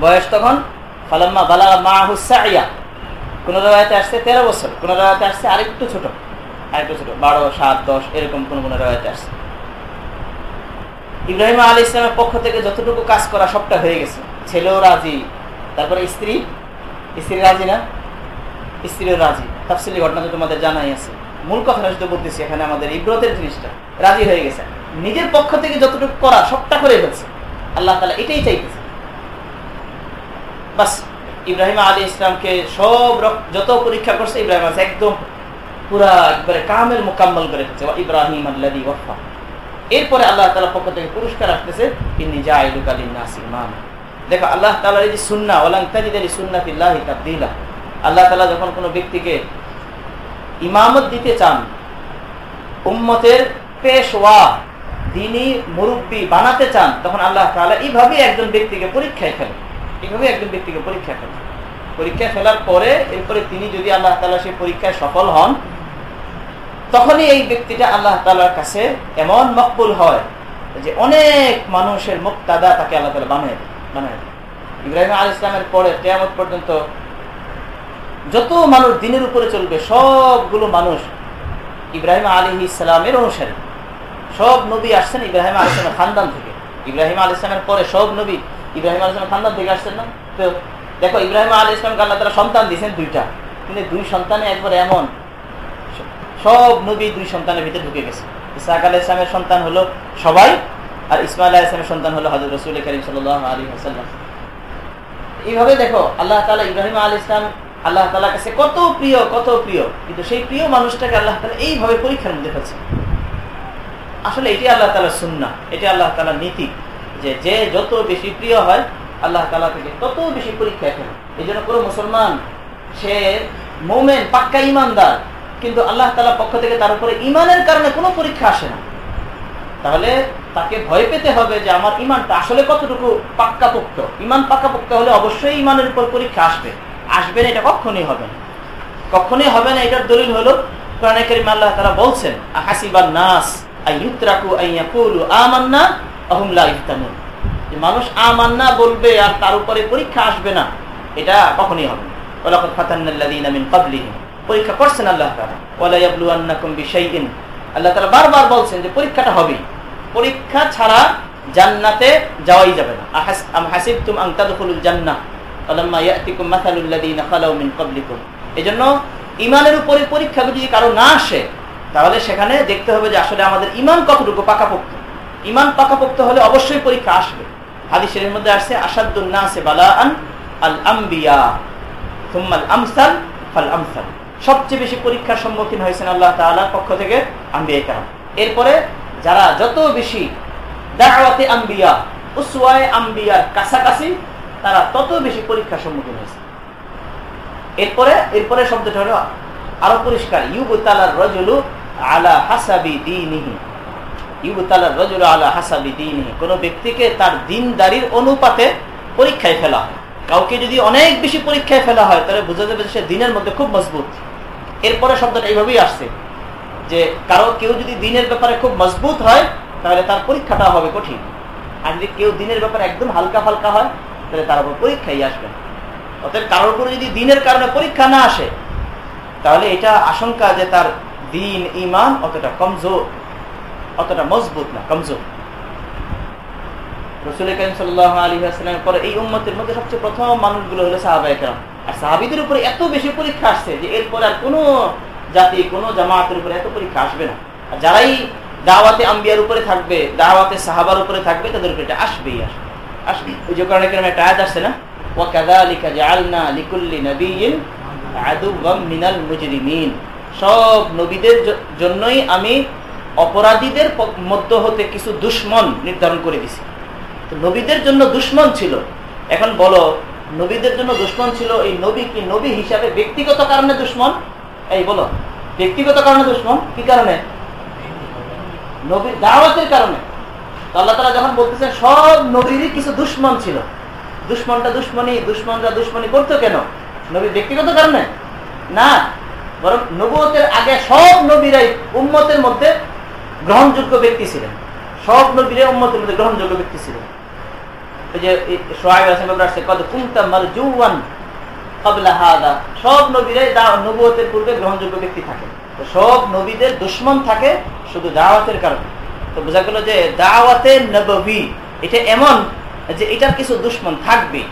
বয়স তখন, ফালাম্মা বালা মা হুসাইয়া কোনো রায়তে আসছে তেরো বছর, কোনো রায়তে আসছে আরেকটু ছোট আরেকটু ছোট, বারো, সাত, দশ, এরকম কোনো কোনো রায়তে আসছে। ইব্রাহিম আলী ইসলামের পক্ষ থেকে যতটুকু কাজ করা সবটা হয়ে গেছে। ছেলেও রাজি, তারপরে স্ত্রী? স্ত্রী রাজি না? স্ত্রীও রাজি। তাফসিলি ঘটনা তো তোমাদের জানাই আছে। মূল কথাটা শুধু বলতেছি, এখানে আমাদের ইব্রতের জিনিসটা। রাজি হয়ে গেছে। নিজের পক্ষ থেকে যতটুকু করা সবটা করে ফেলছে। আল্লাহ তালা এটাই চাইতেছে। বাস, ইব্রাহিম আলী ইসলামকে সব যত পরীক্ষা করছে, ইব্রাহিম আছে একদম পুরা একবারে কামের মোকাম্মল করে ফেলছে। ইব্রাহিম আল্লাহ ওয়ফা। এরপরে আল্লাহ তালার পক্ষ থেকে পুরস্কার আসতেছে নাসির মান দেখো, আল্লাহ তালার এই যে সুন্না ওলাং তাজিদ আলী সুন্নাতিল্লাহি আল্লাহ তালা যখন কোনো ব্যক্তিকে ইমামত দিতে চান, উম্মতের পেশওয়া, দিনী মুরব্বী বানাতে চান, তখন আল্লাহ তালা এইভাবেই একজন ব্যক্তিকে পরীক্ষায় ফেলেন এইভাবে একজন ব্যক্তিকে পরীক্ষা ফেলেন পরীক্ষা ফেলার পরে, এরপরে তিনি যদি আল্লাহ তালা সেই পরীক্ষায় সফল হন তখনই এই ব্যক্তিটা আল্লাহ তালার কাছে এমন মকবুল হয় যে অনেক মানুষের মুক্তাদা তাকে আল্লাহ তালা বানিয়ে বানিয়ে ইব্রাহিম আল ইসলামের পরে কেয়ামত পর্যন্ত যত মানুষ দিনের উপরে চলবে, সবগুলো মানুষ ইব্রাহিম আলী ইসলামের অনুসারী। সব নবী আসছেন ইব্রাহিম আলী ইসলামের খানদান থেকে। ইব্রাহিম আলী ইসলামের পরে সব নবী ইব্রাহিম আলী ইসলামের খানদান থেকে আসছেন না? তো দেখো, ইব্রাহিম আলী ইসলামকে আল্লাহ তারা সন্তান দিয়েছেন দুইটা। কিন্তু দুই সন্তানে একবার এমন সব নবী দুই সন্তানের ভিতরে ঢুকে গেছে। ইসাক আল ইসলামের সন্তান হলো সবাই, আর ইসমাইল ইসলামের সন্তান হলো হজরত রসুল করিম সাল আলী হাসাল্লাম এইভাবে দেখো, আল্লাহ তালা ইব্রাহিম আল ইসলাম আল্লাহ তালার কাছে কত প্রিয় কত প্রিয়, কিন্তু সেই প্রিয় মানুষটাকে আল্লাহ তালা এইভাবে পরীক্ষার মধ্যে ফেলছে। আসলে এটি আল্লাহ তালার সুন্না এটি আল্লাহ তালার নীতি, যে যে যত বেশি প্রিয় হয়, আল্লাহ তালা থেকে তত বেশি পরীক্ষা ফেলে এই জন্য কোনো মুসলমান, সে মোমেন, পাক্কা ইমানদার কিন্তু আল্লাহ তালা পক্ষ থেকে তার উপরে ইমানের কারণে কোনো পরীক্ষা আসে না। তাহলে তাকে ভয় পেতে হবে যে আমার ইমানটা আসলে কতটুকু পাক্কাপোক্ত। ইমান পাক্কাপোক্ত হলে অবশ্যই ইমানের উপর পরীক্ষা আসবে। আসবে না এটা কখনই হবে না। কখনই হবে না, এটার দলিল হলো কোরআন আল্লাহ তারা বলছেন হাসিবার নাস মানুষ আমান্না বলবে আর তার উপরে পরীক্ষা আসবে না, এটা কখনই হবে না। ওয়ালাকাদ ফাতান্নাল্লাযীনা মিন ক্বাবলিহিম। পরীক্ষা করছেন আল্লাহ আল্লাহ তাআলা বারবার বলছেন যে পরীক্ষাটা হবে পরীক্ষা ছাড়া জান্নাতে যাওয়াই যাবে না। ক্বাবলিকুম। এজন্য ইমানের উপরে পরীক্ষা যদি কারও না আসে, তাহলে সেখানে দেখতে হবে যে আসলে আমাদের ইমান কতটুকু পাকাপোক্ত। ইমান পাকাপোক্ত হলে অবশ্যই পরীক্ষা আসবে। হাদিসের মধ্যে আসছে আসাদুন্নাসে বালাআন আল আম্বিয়া ফাল আমসাল। সবচেয়ে বেশি পরীক্ষার সম্মুখীন হয়েছেন আল্লাহ তাআলার পক্ষ থেকে আম্বিয়া কারাম। এরপরে যারা যত বেশি দাওয়াতে আম্বিয়া, উসওয়ায়ে আম্বিয়ার কাছাকাছি, তারা তত বেশি পরীক্ষার সম্মুখীন হয়েছে। এরপরে এরপরে শব্দটা হলো আরও পরিষ্কার, ইউবতালার রজুলু আলা হাসাবি দিনিহি। ইউবতালার রজুলু আলা হাসাবি দিনিহি। কোন ব্যক্তিকে তার দিনদারির অনুপাতে পরীক্ষায় ফেলা হয়। কাউকে যদি অনেক বেশি পরীক্ষায় ফেলা হয়, তাহলে বোঝা যাবে সে দিনের মধ্যে খুব মজবুত। এরপরে শব্দটা এইভাবেই আসছে যে কারও কেউ যদি দিনের ব্যাপারে খুব মজবুত হয়, তাহলে তার পরীক্ষাটা হবে কঠিন। আর যদি কেউ দিনের ব্যাপারে একদম হালকা ফালকা হয়, তাহলে তার উপর পরীক্ষাই আসবে অতএব কারোর উপরে যদি দিনের কারণে পরীক্ষা না আসে, তাহলে এটা আশঙ্কা যে তার দিন ইমান অতটা কমজোর, অতটা মজবুত না, কমজোর। রসুল করিম সাল্লাহ আলী আসলামের পরে এই উম্মতের মধ্যে সবচেয়ে প্রথম মানুষগুলো হলো সাহাবাহিকরাম আর সাহাবিদের উপরে এত বেশি পরীক্ষা আসছে যে এরপর আর কোনো জাতি, কোনো জামাতের উপরে এত পরীক্ষা আসবে না। আর যারাই দাওয়াতে আম্বিয়ার উপরে থাকবে, দাওয়াতে সাহাবার উপরে থাকবে, তাদের উপরে এটা আসবেই আসবে। ওই একটা আসছে না? সব নবীদের জন্যই আমি অপরাধীদের মধ্য হতে কিছু নির্ধারণ করে দিছি। তো নবীদের জন্য দুশ্মন ছিল। এখন বলো নবীদের জন্য দুশ্মন ছিল, এই নবী কি নবী হিসাবে ব্যক্তিগত কারণে দুশ্মন? এই বলো, ব্যক্তিগত কারণে দুশ্মন? কি কারণে? নবীর দাওয়াতের কারণে। আল্লাহ তালা যখন বলতেছেন, সব নবীরই কিছু দুশ্মন ছিল। দুশ্মনটা দুশ্মনী, দুশ্মনরা দুশ্মনী করতো কেন? নবী ব্যক্তিগত কারণে? না, বরং নবুয়তের আগে সব নবীরাই উম্মতের মধ্যে গ্রহণযোগ্য ব্যক্তি ছিলেন। সব নবীরাই উম্মতের মধ্যে গ্রহণযোগ্য ব্যক্তি ছিলেন। পূর্বে গ্রহণযোগ্য ব্যক্তি থাকে। তো সব নবীদের দুশ্মন থাকে শুধু দাওয়াতের কারণে। তো বোঝা গেল যে দাওয়াতে এটা এমন যে এটার কিছু দুশ্মন থাকবে।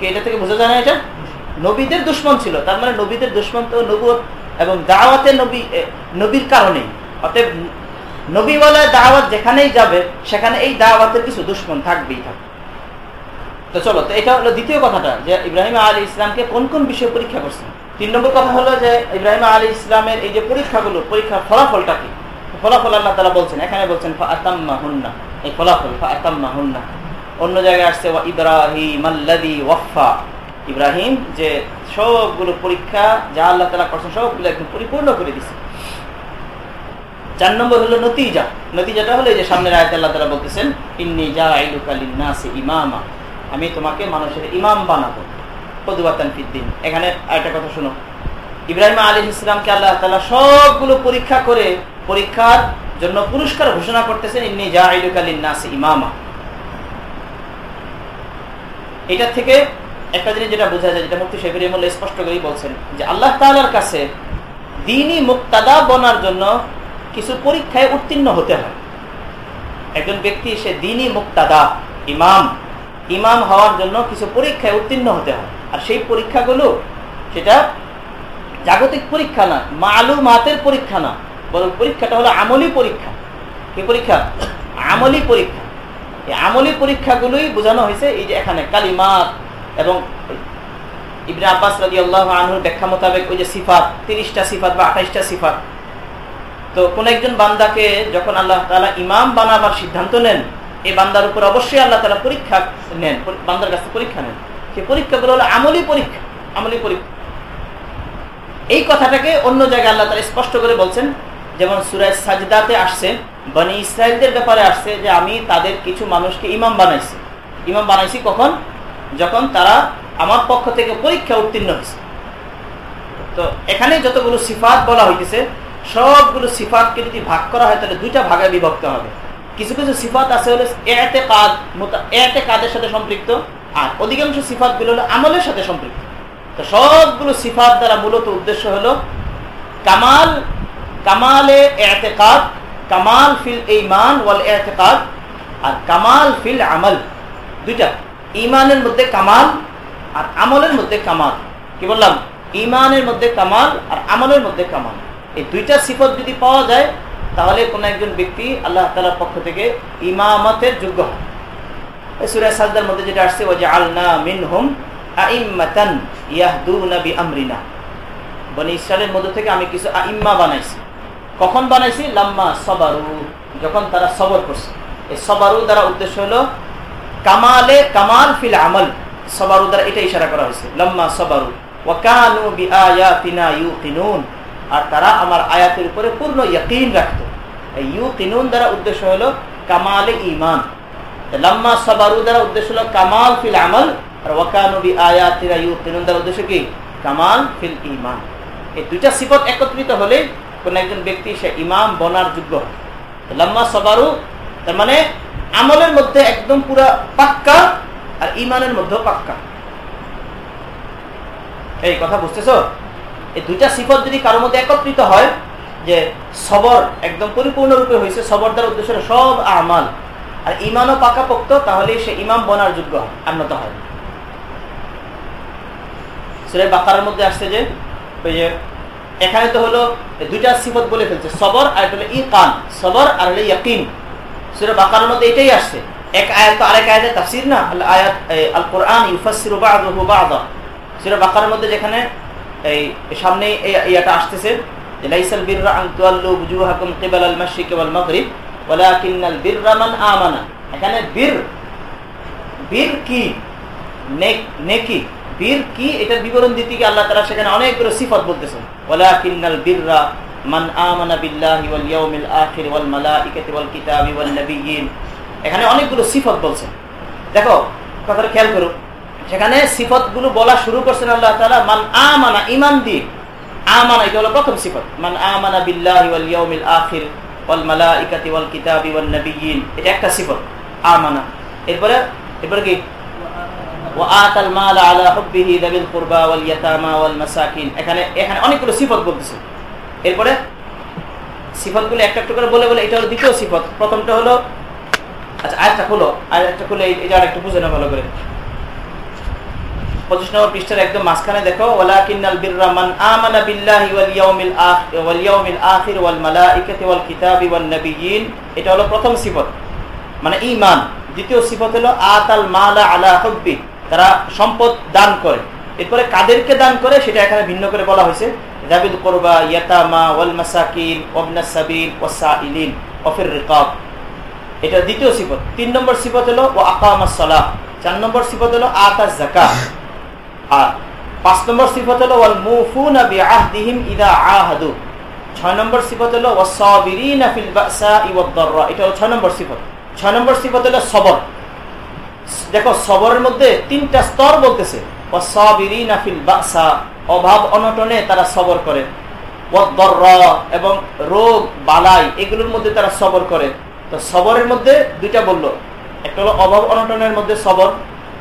এটা থেকে বোঝা যায় না এটা? নবীদের দুশ্মন ছিল। তার মানে নবীদের দুশ্মন তো নবুয় এবং দাওয়াতে নবী নবীর কারণে অতএব নবীওয়ালা দাওয়াত যেখানেই যাবে, সেখানে এই দাওয়াতের কিছু দুশ্মন থাকবেই থাকবে। তো চলো, তো এটা হলো দ্বিতীয় কথাটা, যে ইব্রাহিম আলী ইসলামকে কোন কোন বিষয়ে পরীক্ষা করছেন? তিন নম্বর কথা হলো যে ইব্রাহিম আলী ইসলামের এই যে পরীক্ষাগুলো, পরীক্ষার ফলাফলটা কি? ফলাফল আল্লাহ তালা বলছেন, এখানে বলছেন হুন্না এই ফলাফল হুন্না অন্য জায়গায় আসছে ইব্রাহিম আল্লাদি ওয়াফা ইব্রাহিম যে সবগুলো পরীক্ষা, যা আল্লাহ তালা করছেন, সবগুলো একদম পরিপূর্ণ করে দিচ্ছে চার নম্বর হলো নতিজা। নতিজাটা হলো যে সামনের আয়ত আল্লাহ তালা বলতেছেন, ইন্নি যা আইলুকালিনাসি ইমামা। আমি তোমাকে মানুষের ইমাম বানাবো। পদুয়াতান ফিদ্দিন এখানে একটা কথা শুনো। ইব্রাহিম আলী ইসলামকে আল্লাহ তালা সবগুলো পরীক্ষা করে পরীক্ষার জন্য পুরস্কার ঘোষণা করতেছেন, ইন্নি যা আইলুকালিনাসি ইমামা। এটা থেকে একটা জিনিস যেটা বোঝা যায়, যেটা মুক্তি মূল্য স্পষ্ট করেই বলছেন যে আল্লাহ তালার কাছে দিনই মুক্তাদা বনার জন্য কিছু পরীক্ষায় উত্তীর্ণ হতে হয়। একজন ব্যক্তি, সে দিনই মুক্তাদা, ইমাম। ইমাম হওয়ার জন্য কিছু পরীক্ষায় উত্তীর্ণ হতে হয়। আর সেই পরীক্ষাগুলো, সেটা জাগতিক পরীক্ষা না মালু মাতের পরীক্ষা না বরং পরীক্ষাটা হলো আমলি পরীক্ষা। কি পরীক্ষা? আমলি পরীক্ষা। এই আমলি পরীক্ষাগুলোই বোঝানো হয়েছে এই যে এখানে কালিমাত এবং ইবনে আব্বাস রাজি আল্লাহ আনহুর ব্যাখ্যা মোতাবেক ওই যে সিফাত, তিরিশটা সিফাত বা আঠাইশটা সিফাত। তো কোন একজন বান্দাকে যখন আল্লাহ তালা ইমাম বানাবার সিদ্ধান্ত নেন, এই বান্দার উপর অবশ্যই আল্লাহ তালা পরীক্ষা নেন বান্দার কাছে পরীক্ষা নেন। সেই পরীক্ষাগুলো হলো আমলি পরীক্ষা আমলি পরীক্ষা। এই কথাটাকে অন্য জায়গায় আল্লাহ তালা স্পষ্ট করে বলছেন, যেমন সুরাজ সাজদাতে আসছে, বনি ইসরায়েলদের ব্যাপারে আসছে যে আমি তাদের কিছু মানুষকে ইমাম বানাইছি। ইমাম বানাইছি কখন? যখন তারা আমার পক্ষ থেকে পরীক্ষা উত্তীর্ণ হয়েছে। তো এখানে যতগুলো সিফাত বলা হইতেছে সবগুলো সিফাতকে যদি ভাগ করা হয়, তাহলে দুইটা ভাগে বিভক্ত হবে। কিছু কিছু সিফাত আছে হলে এতে কাদ এতে কাদের সাথে সম্পৃক্ত, আর অধিকাংশ সিফাতগুলো হলো আমলের সাথে সম্পৃক্ত। তো সবগুলো সিফাত দ্বারা মূলত উদ্দেশ্য হলো কামাল, কামালে এতে কাদ কামাল ফিল ইমান ওয়াল এতে কাদ আর কামাল ফিল আমল। দুইটা ইমানের মধ্যে কামাল আর আমলের মধ্যে কামাল। কি বললাম? ইমানের মধ্যে কামাল আর আমলের মধ্যে কামাল। এই দুইটা সিফত যদি পাওয়া যায়, তাহলে কোন একজন ব্যক্তি আল্লাহ তালার পক্ষ থেকে ইমামতের যোগ্য হয় সুরায় সাজদার মধ্যে যেটা আসছে ওই যে আলনা মিন হুম আইম্মাতান ইয়াহদুনা বিআমরিনা। বনি ইসরায়েলের মধ্যে থেকে আমি কিছু আইম্মা বানাইছি। কখন বানাইছি? লাম্মা সবারু, যখন তারা সবর করছে। এই সবারু দ্বারা উদ্দেশ্য হলো, কামালে কামাল ফিল আমল। সবারু দ্বারা এটা ইশারা করা হয়েছে, লম্মা সবারু ওয়াকানু বিআয়াতিনা ইউকিনুন। আর তারা আমার আয়াতের উপরে পূর্ণ ইয়াকিন রাখত। এই ইউকিনুন দ্বারা উদ্দেশ্য হলো কামালে ইমান লম্মা সবারু দ্বারা উদ্দেশ্য হলো কামাল ফিল আমল, আর ওয়াকানু বিআয়াতিনা ইউকিনুন দ্বারা উদ্দেশ্য কি? কামাল ফিল ইমান এই দুইটা সিফত একত্রিত হলে কোন একজন ব্যক্তি সে ইমাম বনার যোগ্য লম্মা সবারু, তার মানে আমলের মধ্যে একদম পুরা পাক্কা আর ইমানের মধ্যেও পাক্কা। এই কথা বুঝতেছ? এই দুইটা সিফত যদি কারোর মধ্যে একত্রিত হয়, যে সবর একদম পরিপূর্ণ রূপে হয়েছে সবর দ্বারা উদ্দেশ্য সব আমাল। আর ইমানও পাকাপোক্ত, তাহলে সে ইমাম বনার যোগ্য আন্নত হয়। সুরে বাকারের মধ্যে আসছে যে, ওই যে, এখানে তো হলো দুইটা সিফত বলে ফেলছে, সবর আর হলো ই কান সবর আর হলো ইয়াকিন। সুরে বাকারের মধ্যে এটাই আসছে। এক আয়াত তো আরেক আয়াতের তাফসির না? আয়াত আল কোরআন ইউফাসসিরু বা'দুহু বা'দা। সূরা বাকারার মধ্যে যেখানে এই সামনে ইয়াটা আসতেছে লাইসাল বিররা আন তুআল্লু বুজুহাকুম কিবালাল মাশরিক ওয়াল মাগরিব, ওয়ালাকিন্নাল বিররা মান আমানা। এখানে বীর বীর কি? নেক, নেকি? বীর কি? এটার বিবরণ দিতে গিয়ে আল্লাহ তাআলা সেখানে অনেকগুলো সিফাত বলতেছেন। ওয়ালাকিন্নাল বিররা মান আমানা বিল্লাহি ওয়াল ইয়াউমিল আখির ওয়াল মালাইকাতি ওয়াল কিতাবি ওয়ান নাবিয়্যিন। এখানে অনেকগুলো সিফত বলছেন। দেখো, কথাটা খেয়াল করো। সেখানে সিফতগুলো বলা শুরু করছেন আল্লাহ তালা মান আমানা ইমান দিয়ে। আমানা, এটা হলো প্রথম সিফত। মান আমানা বিল্লাহি এটা একটা এরপরে কি? এখানে এখানে অনেকগুলো এরপরে, সিফতগুলো একটা একটা করে বলে বলে, এটা হলো দ্বিতীয় সিফত। প্রথমটা হলো আচ্ছা আরেকটা খুলো, আরেকটা খুলে এটা একটু বুঝে না ভালো করে। পঁচিশ নম্বর পৃষ্ঠার একদম মাঝখানে দেখো এটা হলো প্রথম সিফত মানে ঈমান। দ্বিতীয় সিফত হলো, আতাল মালা আলা হুব্বি। তারা সম্পদ দান করে। এরপরে কাদেরকে দান করে, সেটা এখানে ভিন্ন করে বলা হয়েছে, জাবিল করবা, ইয়াতামা ওয়াল মাসাকিন ওয়াবনাস সাবিল ওয়াসাইলিন ওয়াফির রিকাব। এটা দ্বিতীয় সিফত। তিন নম্বর সিফত হলো ও আকামাস সালাহ। চার নম্বর সিফত হলো আকাশ জাকা আর পাঁচ নম্বর সিফত হলো ওয়াল মুফুনা বিআহদিহিম ইদা আহাদু। ছয় নম্বর সিফত হলো ওয়াসাবিরিনা ফিল বাসাই ওয়াদ-দাররা। এটা হলো ছয় নম্বর সিফত। ছয় নম্বর সিফত হলো সবর। দেখো, সবরের মধ্যে তিনটা স্তর বলতেছে ওয়াসাবিরিনা ফিল বাসা। অভাব অনটনে তারা সবর করে। ওয়াদ-দাররা এবং রোগ, বালাই এগুলোর মধ্যে তারা সবর করে। তো সবরের মধ্যে দুইটা বলল, একটা হলো অভাব অনটনের মধ্যে সবর,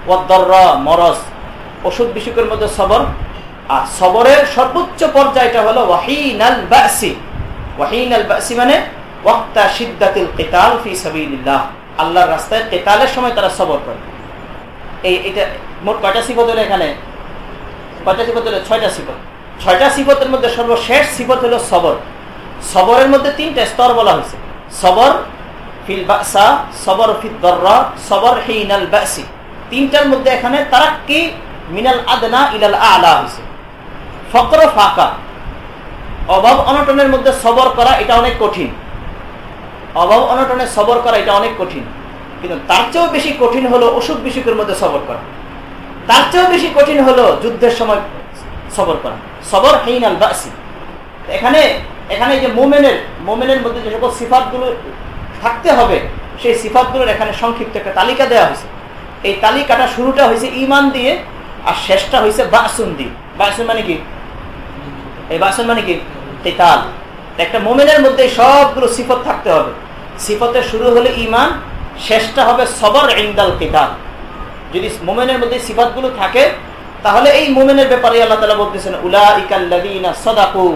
ওয়াদ্দররা মরস। অসুখ বিসুখের মধ্যে সবর। আর সবরের সর্বোচ্চ পর্যায়টা হলো ওয়াহিন আল বাসি। ওয়াহিন বাসি মানে ওয়াক্তা কেতাল ফি সাবিলিল্লাহ। আল্লাহর রাস্তায় কেতালের সময় তারা সবর করে। এই এটা মোট কয়টা সিফত হলো এখানে? কয়টা সিফত হলো? ছয়টা সিফত। ছয়টা সিফতের মধ্যে সর্বশেষ সিফত হলো সবর। সবরের মধ্যে তিনটা স্তর বলা হয়েছে। সবর ফিল বাসা, সবর ফিদ সবর হিনাল বাসি। তিনটার মধ্যে এখানে তারাক্কি মিনাল আদনা ইলাল আলা হয়েছে ফকর ফাঁকা। অভাব অনটনের মধ্যে সবর করা এটা অনেক কঠিন। অভাব অনটনে সবর করা এটা অনেক কঠিন। কিন্তু তার চেয়েও বেশি কঠিন হলো অসুখ বিসুখের মধ্যে সবর করা। তার চেয়েও বেশি কঠিন হলো যুদ্ধের সময় সবর করা। সবর হেইন আল বাসি। এখানে এখানে যে মোমেনের মোমেনের মধ্যে যে সকল সিফাতগুলো থাকতে হবে, সেই সিফাতগুলোর এখানে সংক্ষিপ্ত একটা তালিকা দেওয়া হয়েছে। এই তালিকাটা শুরুটা হয়েছে ইমান দিয়ে আর শেষটা হয়েছে বাসুন দিয়ে বাসুন মানে কি? এই বাসন মানে কি? তেতাল। একটা মোমেনের মধ্যে সবগুলো সিফত থাকতে হবে। সিফতের শুরু হলে ইমান শেষটা হবে সবর ইন্দাল কেতাল। যদি মোমেনের মধ্যে সিফাতগুলো থাকে, তাহলে এই মোমেনের ব্যাপারে আল্লাহ তালা বলতেছেন উলা ইকাল্লাদিনা সদাকু।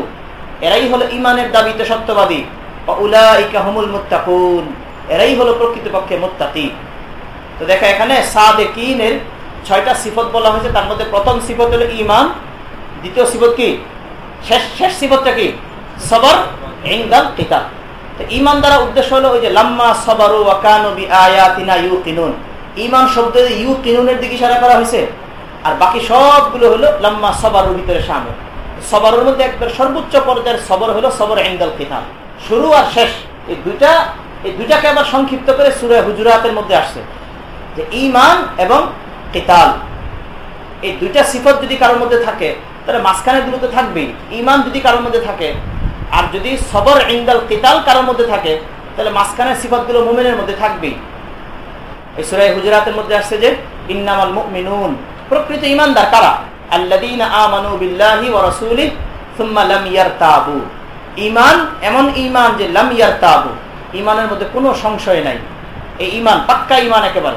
এরাই হলো ইমানের দাবিতে সত্যবাদী। উলা ইকা হমুল মুত্তাকুন। এরাই হলো প্রকৃতপক্ষে মুত্তাকি। তো দেখা, এখানে সাদে কিনের ছয়টা সিফত বলা হয়েছে, তার মধ্যে প্রথম সিফত হলো ইমান দ্বিতীয় সিফত কি? শেষ শেষ সিফতটা কি? সবর ইংদাল কিতাব। ইমান দ্বারা উদ্দেশ্য হলো ওই যে, লাম্মা সবারু ইমান শব্দ ইউ কিনুনের দিকে ইশারা করা হয়েছে, আর বাকি সবগুলো হলো লাম্মা সবারুর ভিতরে সামনে সবরের মধ্যে একবার সর্বোচ্চ পর্যায়ের সবর হলো সবর এঙ্গাল কিতাব। শুরু আর শেষ, এই দুইটা, এই দুইটাকে আবার সংক্ষিপ্ত করে সুরে হুজুরাতের মধ্যে আসছে। যে ইমান এবং কিতাল। এই দুইটা সিফত যদি কারোর মধ্যে থাকে, তাহলে মাঝখানে দুটো তো থাকবেই। ইমান যদি কারোর মধ্যে থাকে, আর যদি সবর ইন্দাল কিতাল কারোর মধ্যে থাকে, তাহলে মাঝখানের সিফতগুলো মোমেনের মধ্যে থাকবেই। এই সুরাই হুজরাতের মধ্যে আসছে যে, ইন্নামাল মুমিনুন, প্রকৃত ইমানদার কারা? আল্লাযীনা আমানু বিল্লাহি সংশয় নাই। এই ঈমান পাক্কা ঈমান একেবারে।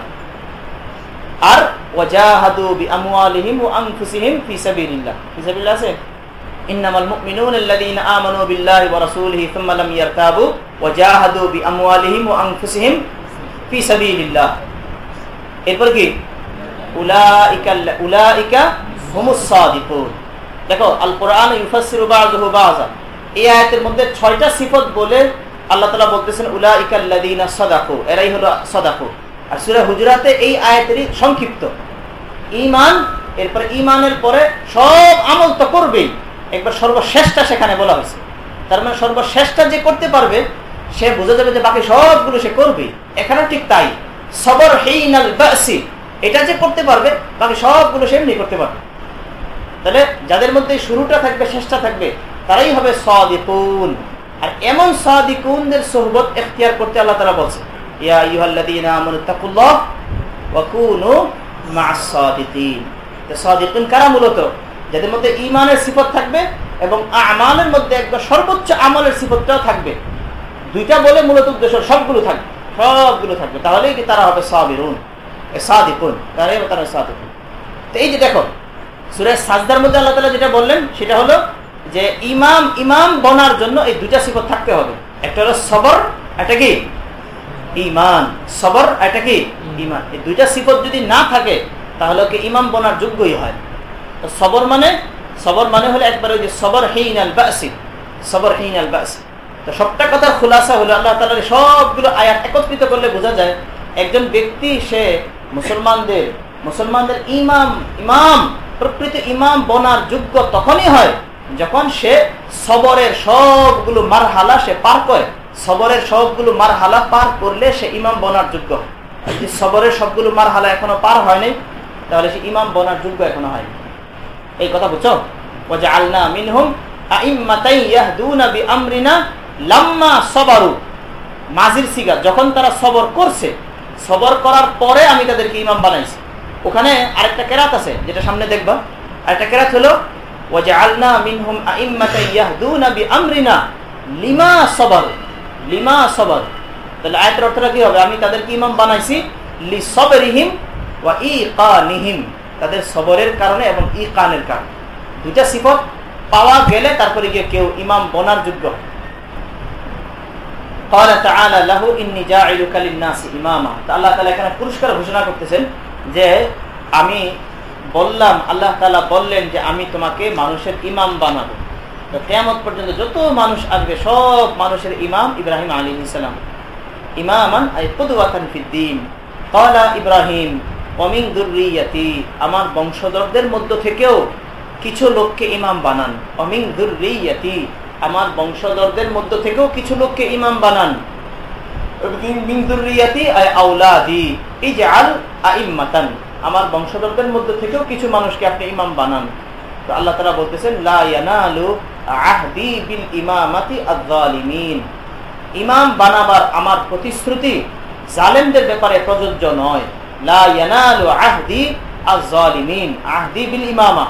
আর ওয়াজাহাদু বিআমওয়ালিহিম ওয়া আনফুসিহিম ফি সাবিলিল্লাহ। ফি সাবিলিল্লাহ আছে? ইন্নামাল মুমিনুনা আল্লাযীনা আমানু বিল্লাহি ওয়া রাসূলিহি সুম্মা লাম ইয়ারতাবু। ওয়াজাহাদু বিআমওয়ালিহিম ওয়া আনফুসিহিম ফি সাবিলিল্লাহ। এরপর কি? উলাইকা উলাইকা হুমুস সাদিকুন। দেখো আল কোরআন ইউফাসসিরু বাযুহু বাযা এই আয়াতের মধ্যে ছয়টা সিফত বলে আল্লাহ তাআলা বলতেছেন, উলাইকা আল্লাযীনা সাদাকু। এরাই হলো সাদাকু। আর সুরা হুজরাতে এই আয়াতেরই সংক্ষিপ্ত। ইমান এরপরে ইমানের পরে সব আমল তো করবেই। একবার সর্বশ্রেষ্ঠটা সেখানে বলা হয়েছে। তার মানে সর্বশ্রেষ্ঠটা যে করতে পারবে, সে বোঝা যাবে যে বাকি সবগুলো সে করবে এখানেও ঠিক তাই। সবর হেইনাল এটা যে করতে পারবে, বাকি সবগুলো সে এমনি করতে পারবে। তাহলে যাদের মধ্যে শুরুটা থাকবে, শেষটা থাকবে, তারাই হবে সাদিকুন। আর এমন সাদিকুনদের সোহবত এখতিয়ার করতে আল্লাহ তারা বলছে। ইয়া ইউহাল্লাযীনা আমানু তাকুল্লাহ ওয়া কুনু মা'আস সাদিকিন। তো সাদিকুন কারা মূলত? যাদের মধ্যে ঈমানের সিফত থাকবে এবং আমালের মধ্যে একবার সর্বোচ্চ আমলের সিফতটাও থাকবে। দুইটা বলে মূলত উদ্দেশ্য সবগুলো থাকবে সবগুলো থাকবে। তাহলেই কি তারা হবে সাবিরুন সাদিকুন। তারাই হবে তারা সাদিকুন। তো এই যে দেখো সুরেশ সাজদার মধ্যে আল্লাহ তালা যেটা বললেন, সেটা হলো যে ইমাম ইমাম বনার জন্য এই দুইটা সিফত থাকতে হবে। একটা হলো সবর, একটা কি? ইমান সবর এটা কি? ইমান এই দুইটা সিফত যদি না থাকে তাহলে কি ইমাম বনার যোগ্যই হয়? তো সবর মানে সবর মানে হলো একবার ওই যে সবর হেইন আল বাসি সবর হেইন আল বাসি। তো সবটা কথার খুলাসা হলো আল্লাহ তালার সবগুলো আয়াত একত্রিত করলে বোঝা যায় একজন ব্যক্তি সে মুসলমানদের মুসলমানদের ইমাম ইমাম প্রকৃত ইমাম বনার যোগ্য তখনই হয় যখন সে সবরের সবগুলো মারহালা সে পার করে। সবরের সবগুলো মারহালা পার করলে সে ইমাম বনার যোগ্য যদি সবরের সবগুলো মারহালা এখনও পার হয়নি, তাহলে সে ইমাম বনার যোগ্য এখনও হয়নি। এই কথা বুঝছ? ও আল্লাহ মিনহুম লাম্মা সবারু। মাজির সিগা, যখন তারা সবর করছে, সবর করার পরে আমি তাদেরকে ইমাম বানাইছি। ওখানে আরেকটা কেরাত আছে, যেটা সামনে দেখবা। আরেকটা কেরাত হলো ও যে আলনা মিনহুম আমরিনা লিমা সবর। লিমা সবর। তাহলে আয়তের অর্থটা কি হবে? আমি তাদেরকে ইমাম বানাইছি, লি সবরিহিম ওয়া ই কানিহিম তাদের সবরের কারণে এবং ই কানের কারণে। দুইটা সিফত পাওয়া গেলে তারপরে গিয়ে কেউ ইমাম বনার যোগ্য পুরস্কার ঘোষণা করতেছেন যে আমি বললাম, আল্লাহ তালা বললেন যে আমি তোমাকে মানুষের ইমাম বানাবো। তো পর্যন্ত যত মানুষ আসবে, সব মানুষের ইমাম ইব্রাহিম আলী ইসলাম ইমামান আই কুদওয়াতান ফিদ্দিন ক্বালা ইব্রাহিম অমিন দুররিয়াতি আমার বংশধরদের মধ্য থেকেও কিছু লোককে ইমাম বানান। অমিন দুররিয়াতি আমার বংশধরদের মধ্য থেকেও কিছু লোককে ইমাম বানান। আমার বংশধরদের মধ্য থেকেও কিছু মানুষকে আপনি ইমাম বানান। তো আল্লাহ তাআলা বলতেছেন, লা ইয়ানালু আহদি বিল ইমামাতি আয-যালিমিন ইমাম বানাবার আমার প্রতিশ্রুতি জালেমদের ব্যাপারে প্রযোজ্য নয়। লা ইয়ানালু আহদি আয-যালিমিন আহদি বিল ইমামা।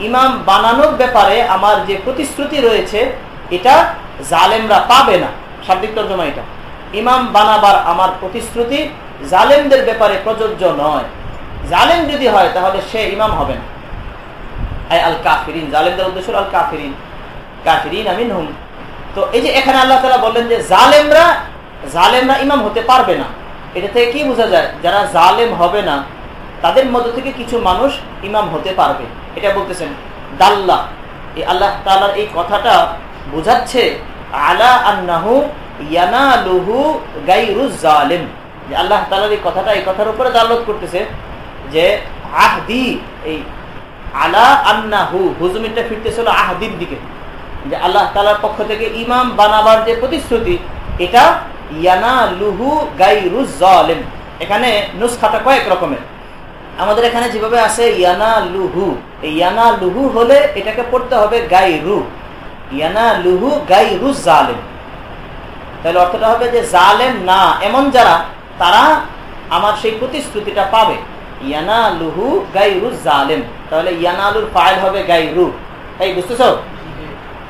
ইমাম বানানোর ব্যাপারে আমার যে প্রতিশ্রুতি রয়েছে, এটা জালেমরা পাবে না। শাব্দিক তর্জমা এটা। ইমাম বানাবার আমার প্রতিশ্রুতি জালেমদের ব্যাপারে প্রযোজ্য নয়। জালেম যদি হয়, তাহলে সে ইমাম হবে না। আই আল কাফিরিন তো এই যে এখানে আল্লাহ তালা বললেন যে জালেমরা জালেমরা ইমাম হতে পারবে না। এটা থেকে কি বোঝা যায়? যারা জালেম হবে না, তাদের মধ্য থেকে কিছু মানুষ ইমাম হতে পারবে। এটা বলতেছেন দাল্লা। এই আল্লাহ তালার এই কথাটা বোঝাচ্ছে, আলা জালেম। যে আল্লাহ তালার এই কথাটা, এই কথার উপরে দালত করতেছে যে আহদি, এই আলা আন্নাহু, হুজুমিনটা ফিরতেছিল আহদির দিকে। যে আল্লাহ তালার পক্ষ থেকে ইমাম বানাবার যে প্রতিশ্রুতি, এটা ইয়ানা লুহু গাইরুজ জালেম। এখানে নুসখাটা কয়েক রকমের। আমাদের এখানে যেভাবে আছে ইয়ানা লুহু এই ইয়ানা লুহু হলে এটাকে পড়তে হবে গাইরু। ইয়ানা লুহু গাইরু জালেম। তাহলে অর্থটা হবে যে জালেম না, এমন যারা, তারা আমার সেই প্রতিশ্রুতিটা পাবে। ইয়ানা লুহু গাইরু জালেম। তাহলে ইয়ানালুর ফাইল হবে গাইরু তাই বুঝতেছ?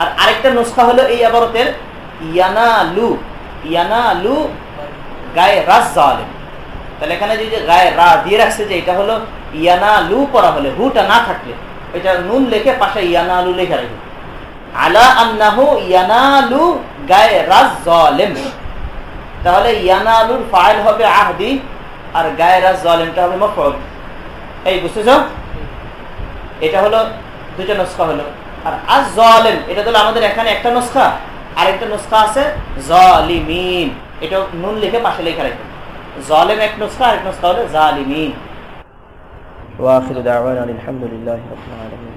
আর আরেকটা নুসখা হলো এই আবারতের ইয়ানা লু ইয়ানা লু গায়ে রাজ জালেম। তাহলে এখানে যে গায়ে রা দিয়ে রাখছে যে এটা হলো ইয়ানা লু পড়া হলে হুটা না থাকলে, এটা নুন লেখে পাশে ইয়ানা লু লেখা রাখবে। আলা আন্নাহু ইয়ানালু গায়ে রাজ জালেম। তাহলে ইয়ানালুর ফাইল হবে আহদি আর গায়ে রাজ জালেমটা হবে মফল এই বুঝতেছ? এটা হলো দুইটা নস্কা হলো। আর আজ জলেন এটা হলো আমাদের এখানে একটা নস্কা আরেকটা নস্কা আছে জলিমিন। এটা নুন লিখে পাশে লেখা রাখবে জলেন এক নস্কা আরেক নস্কা হলো জালিমিন। দাওয়ানা আলহামদুলিল্লাহ রাব্বিল আলামিন।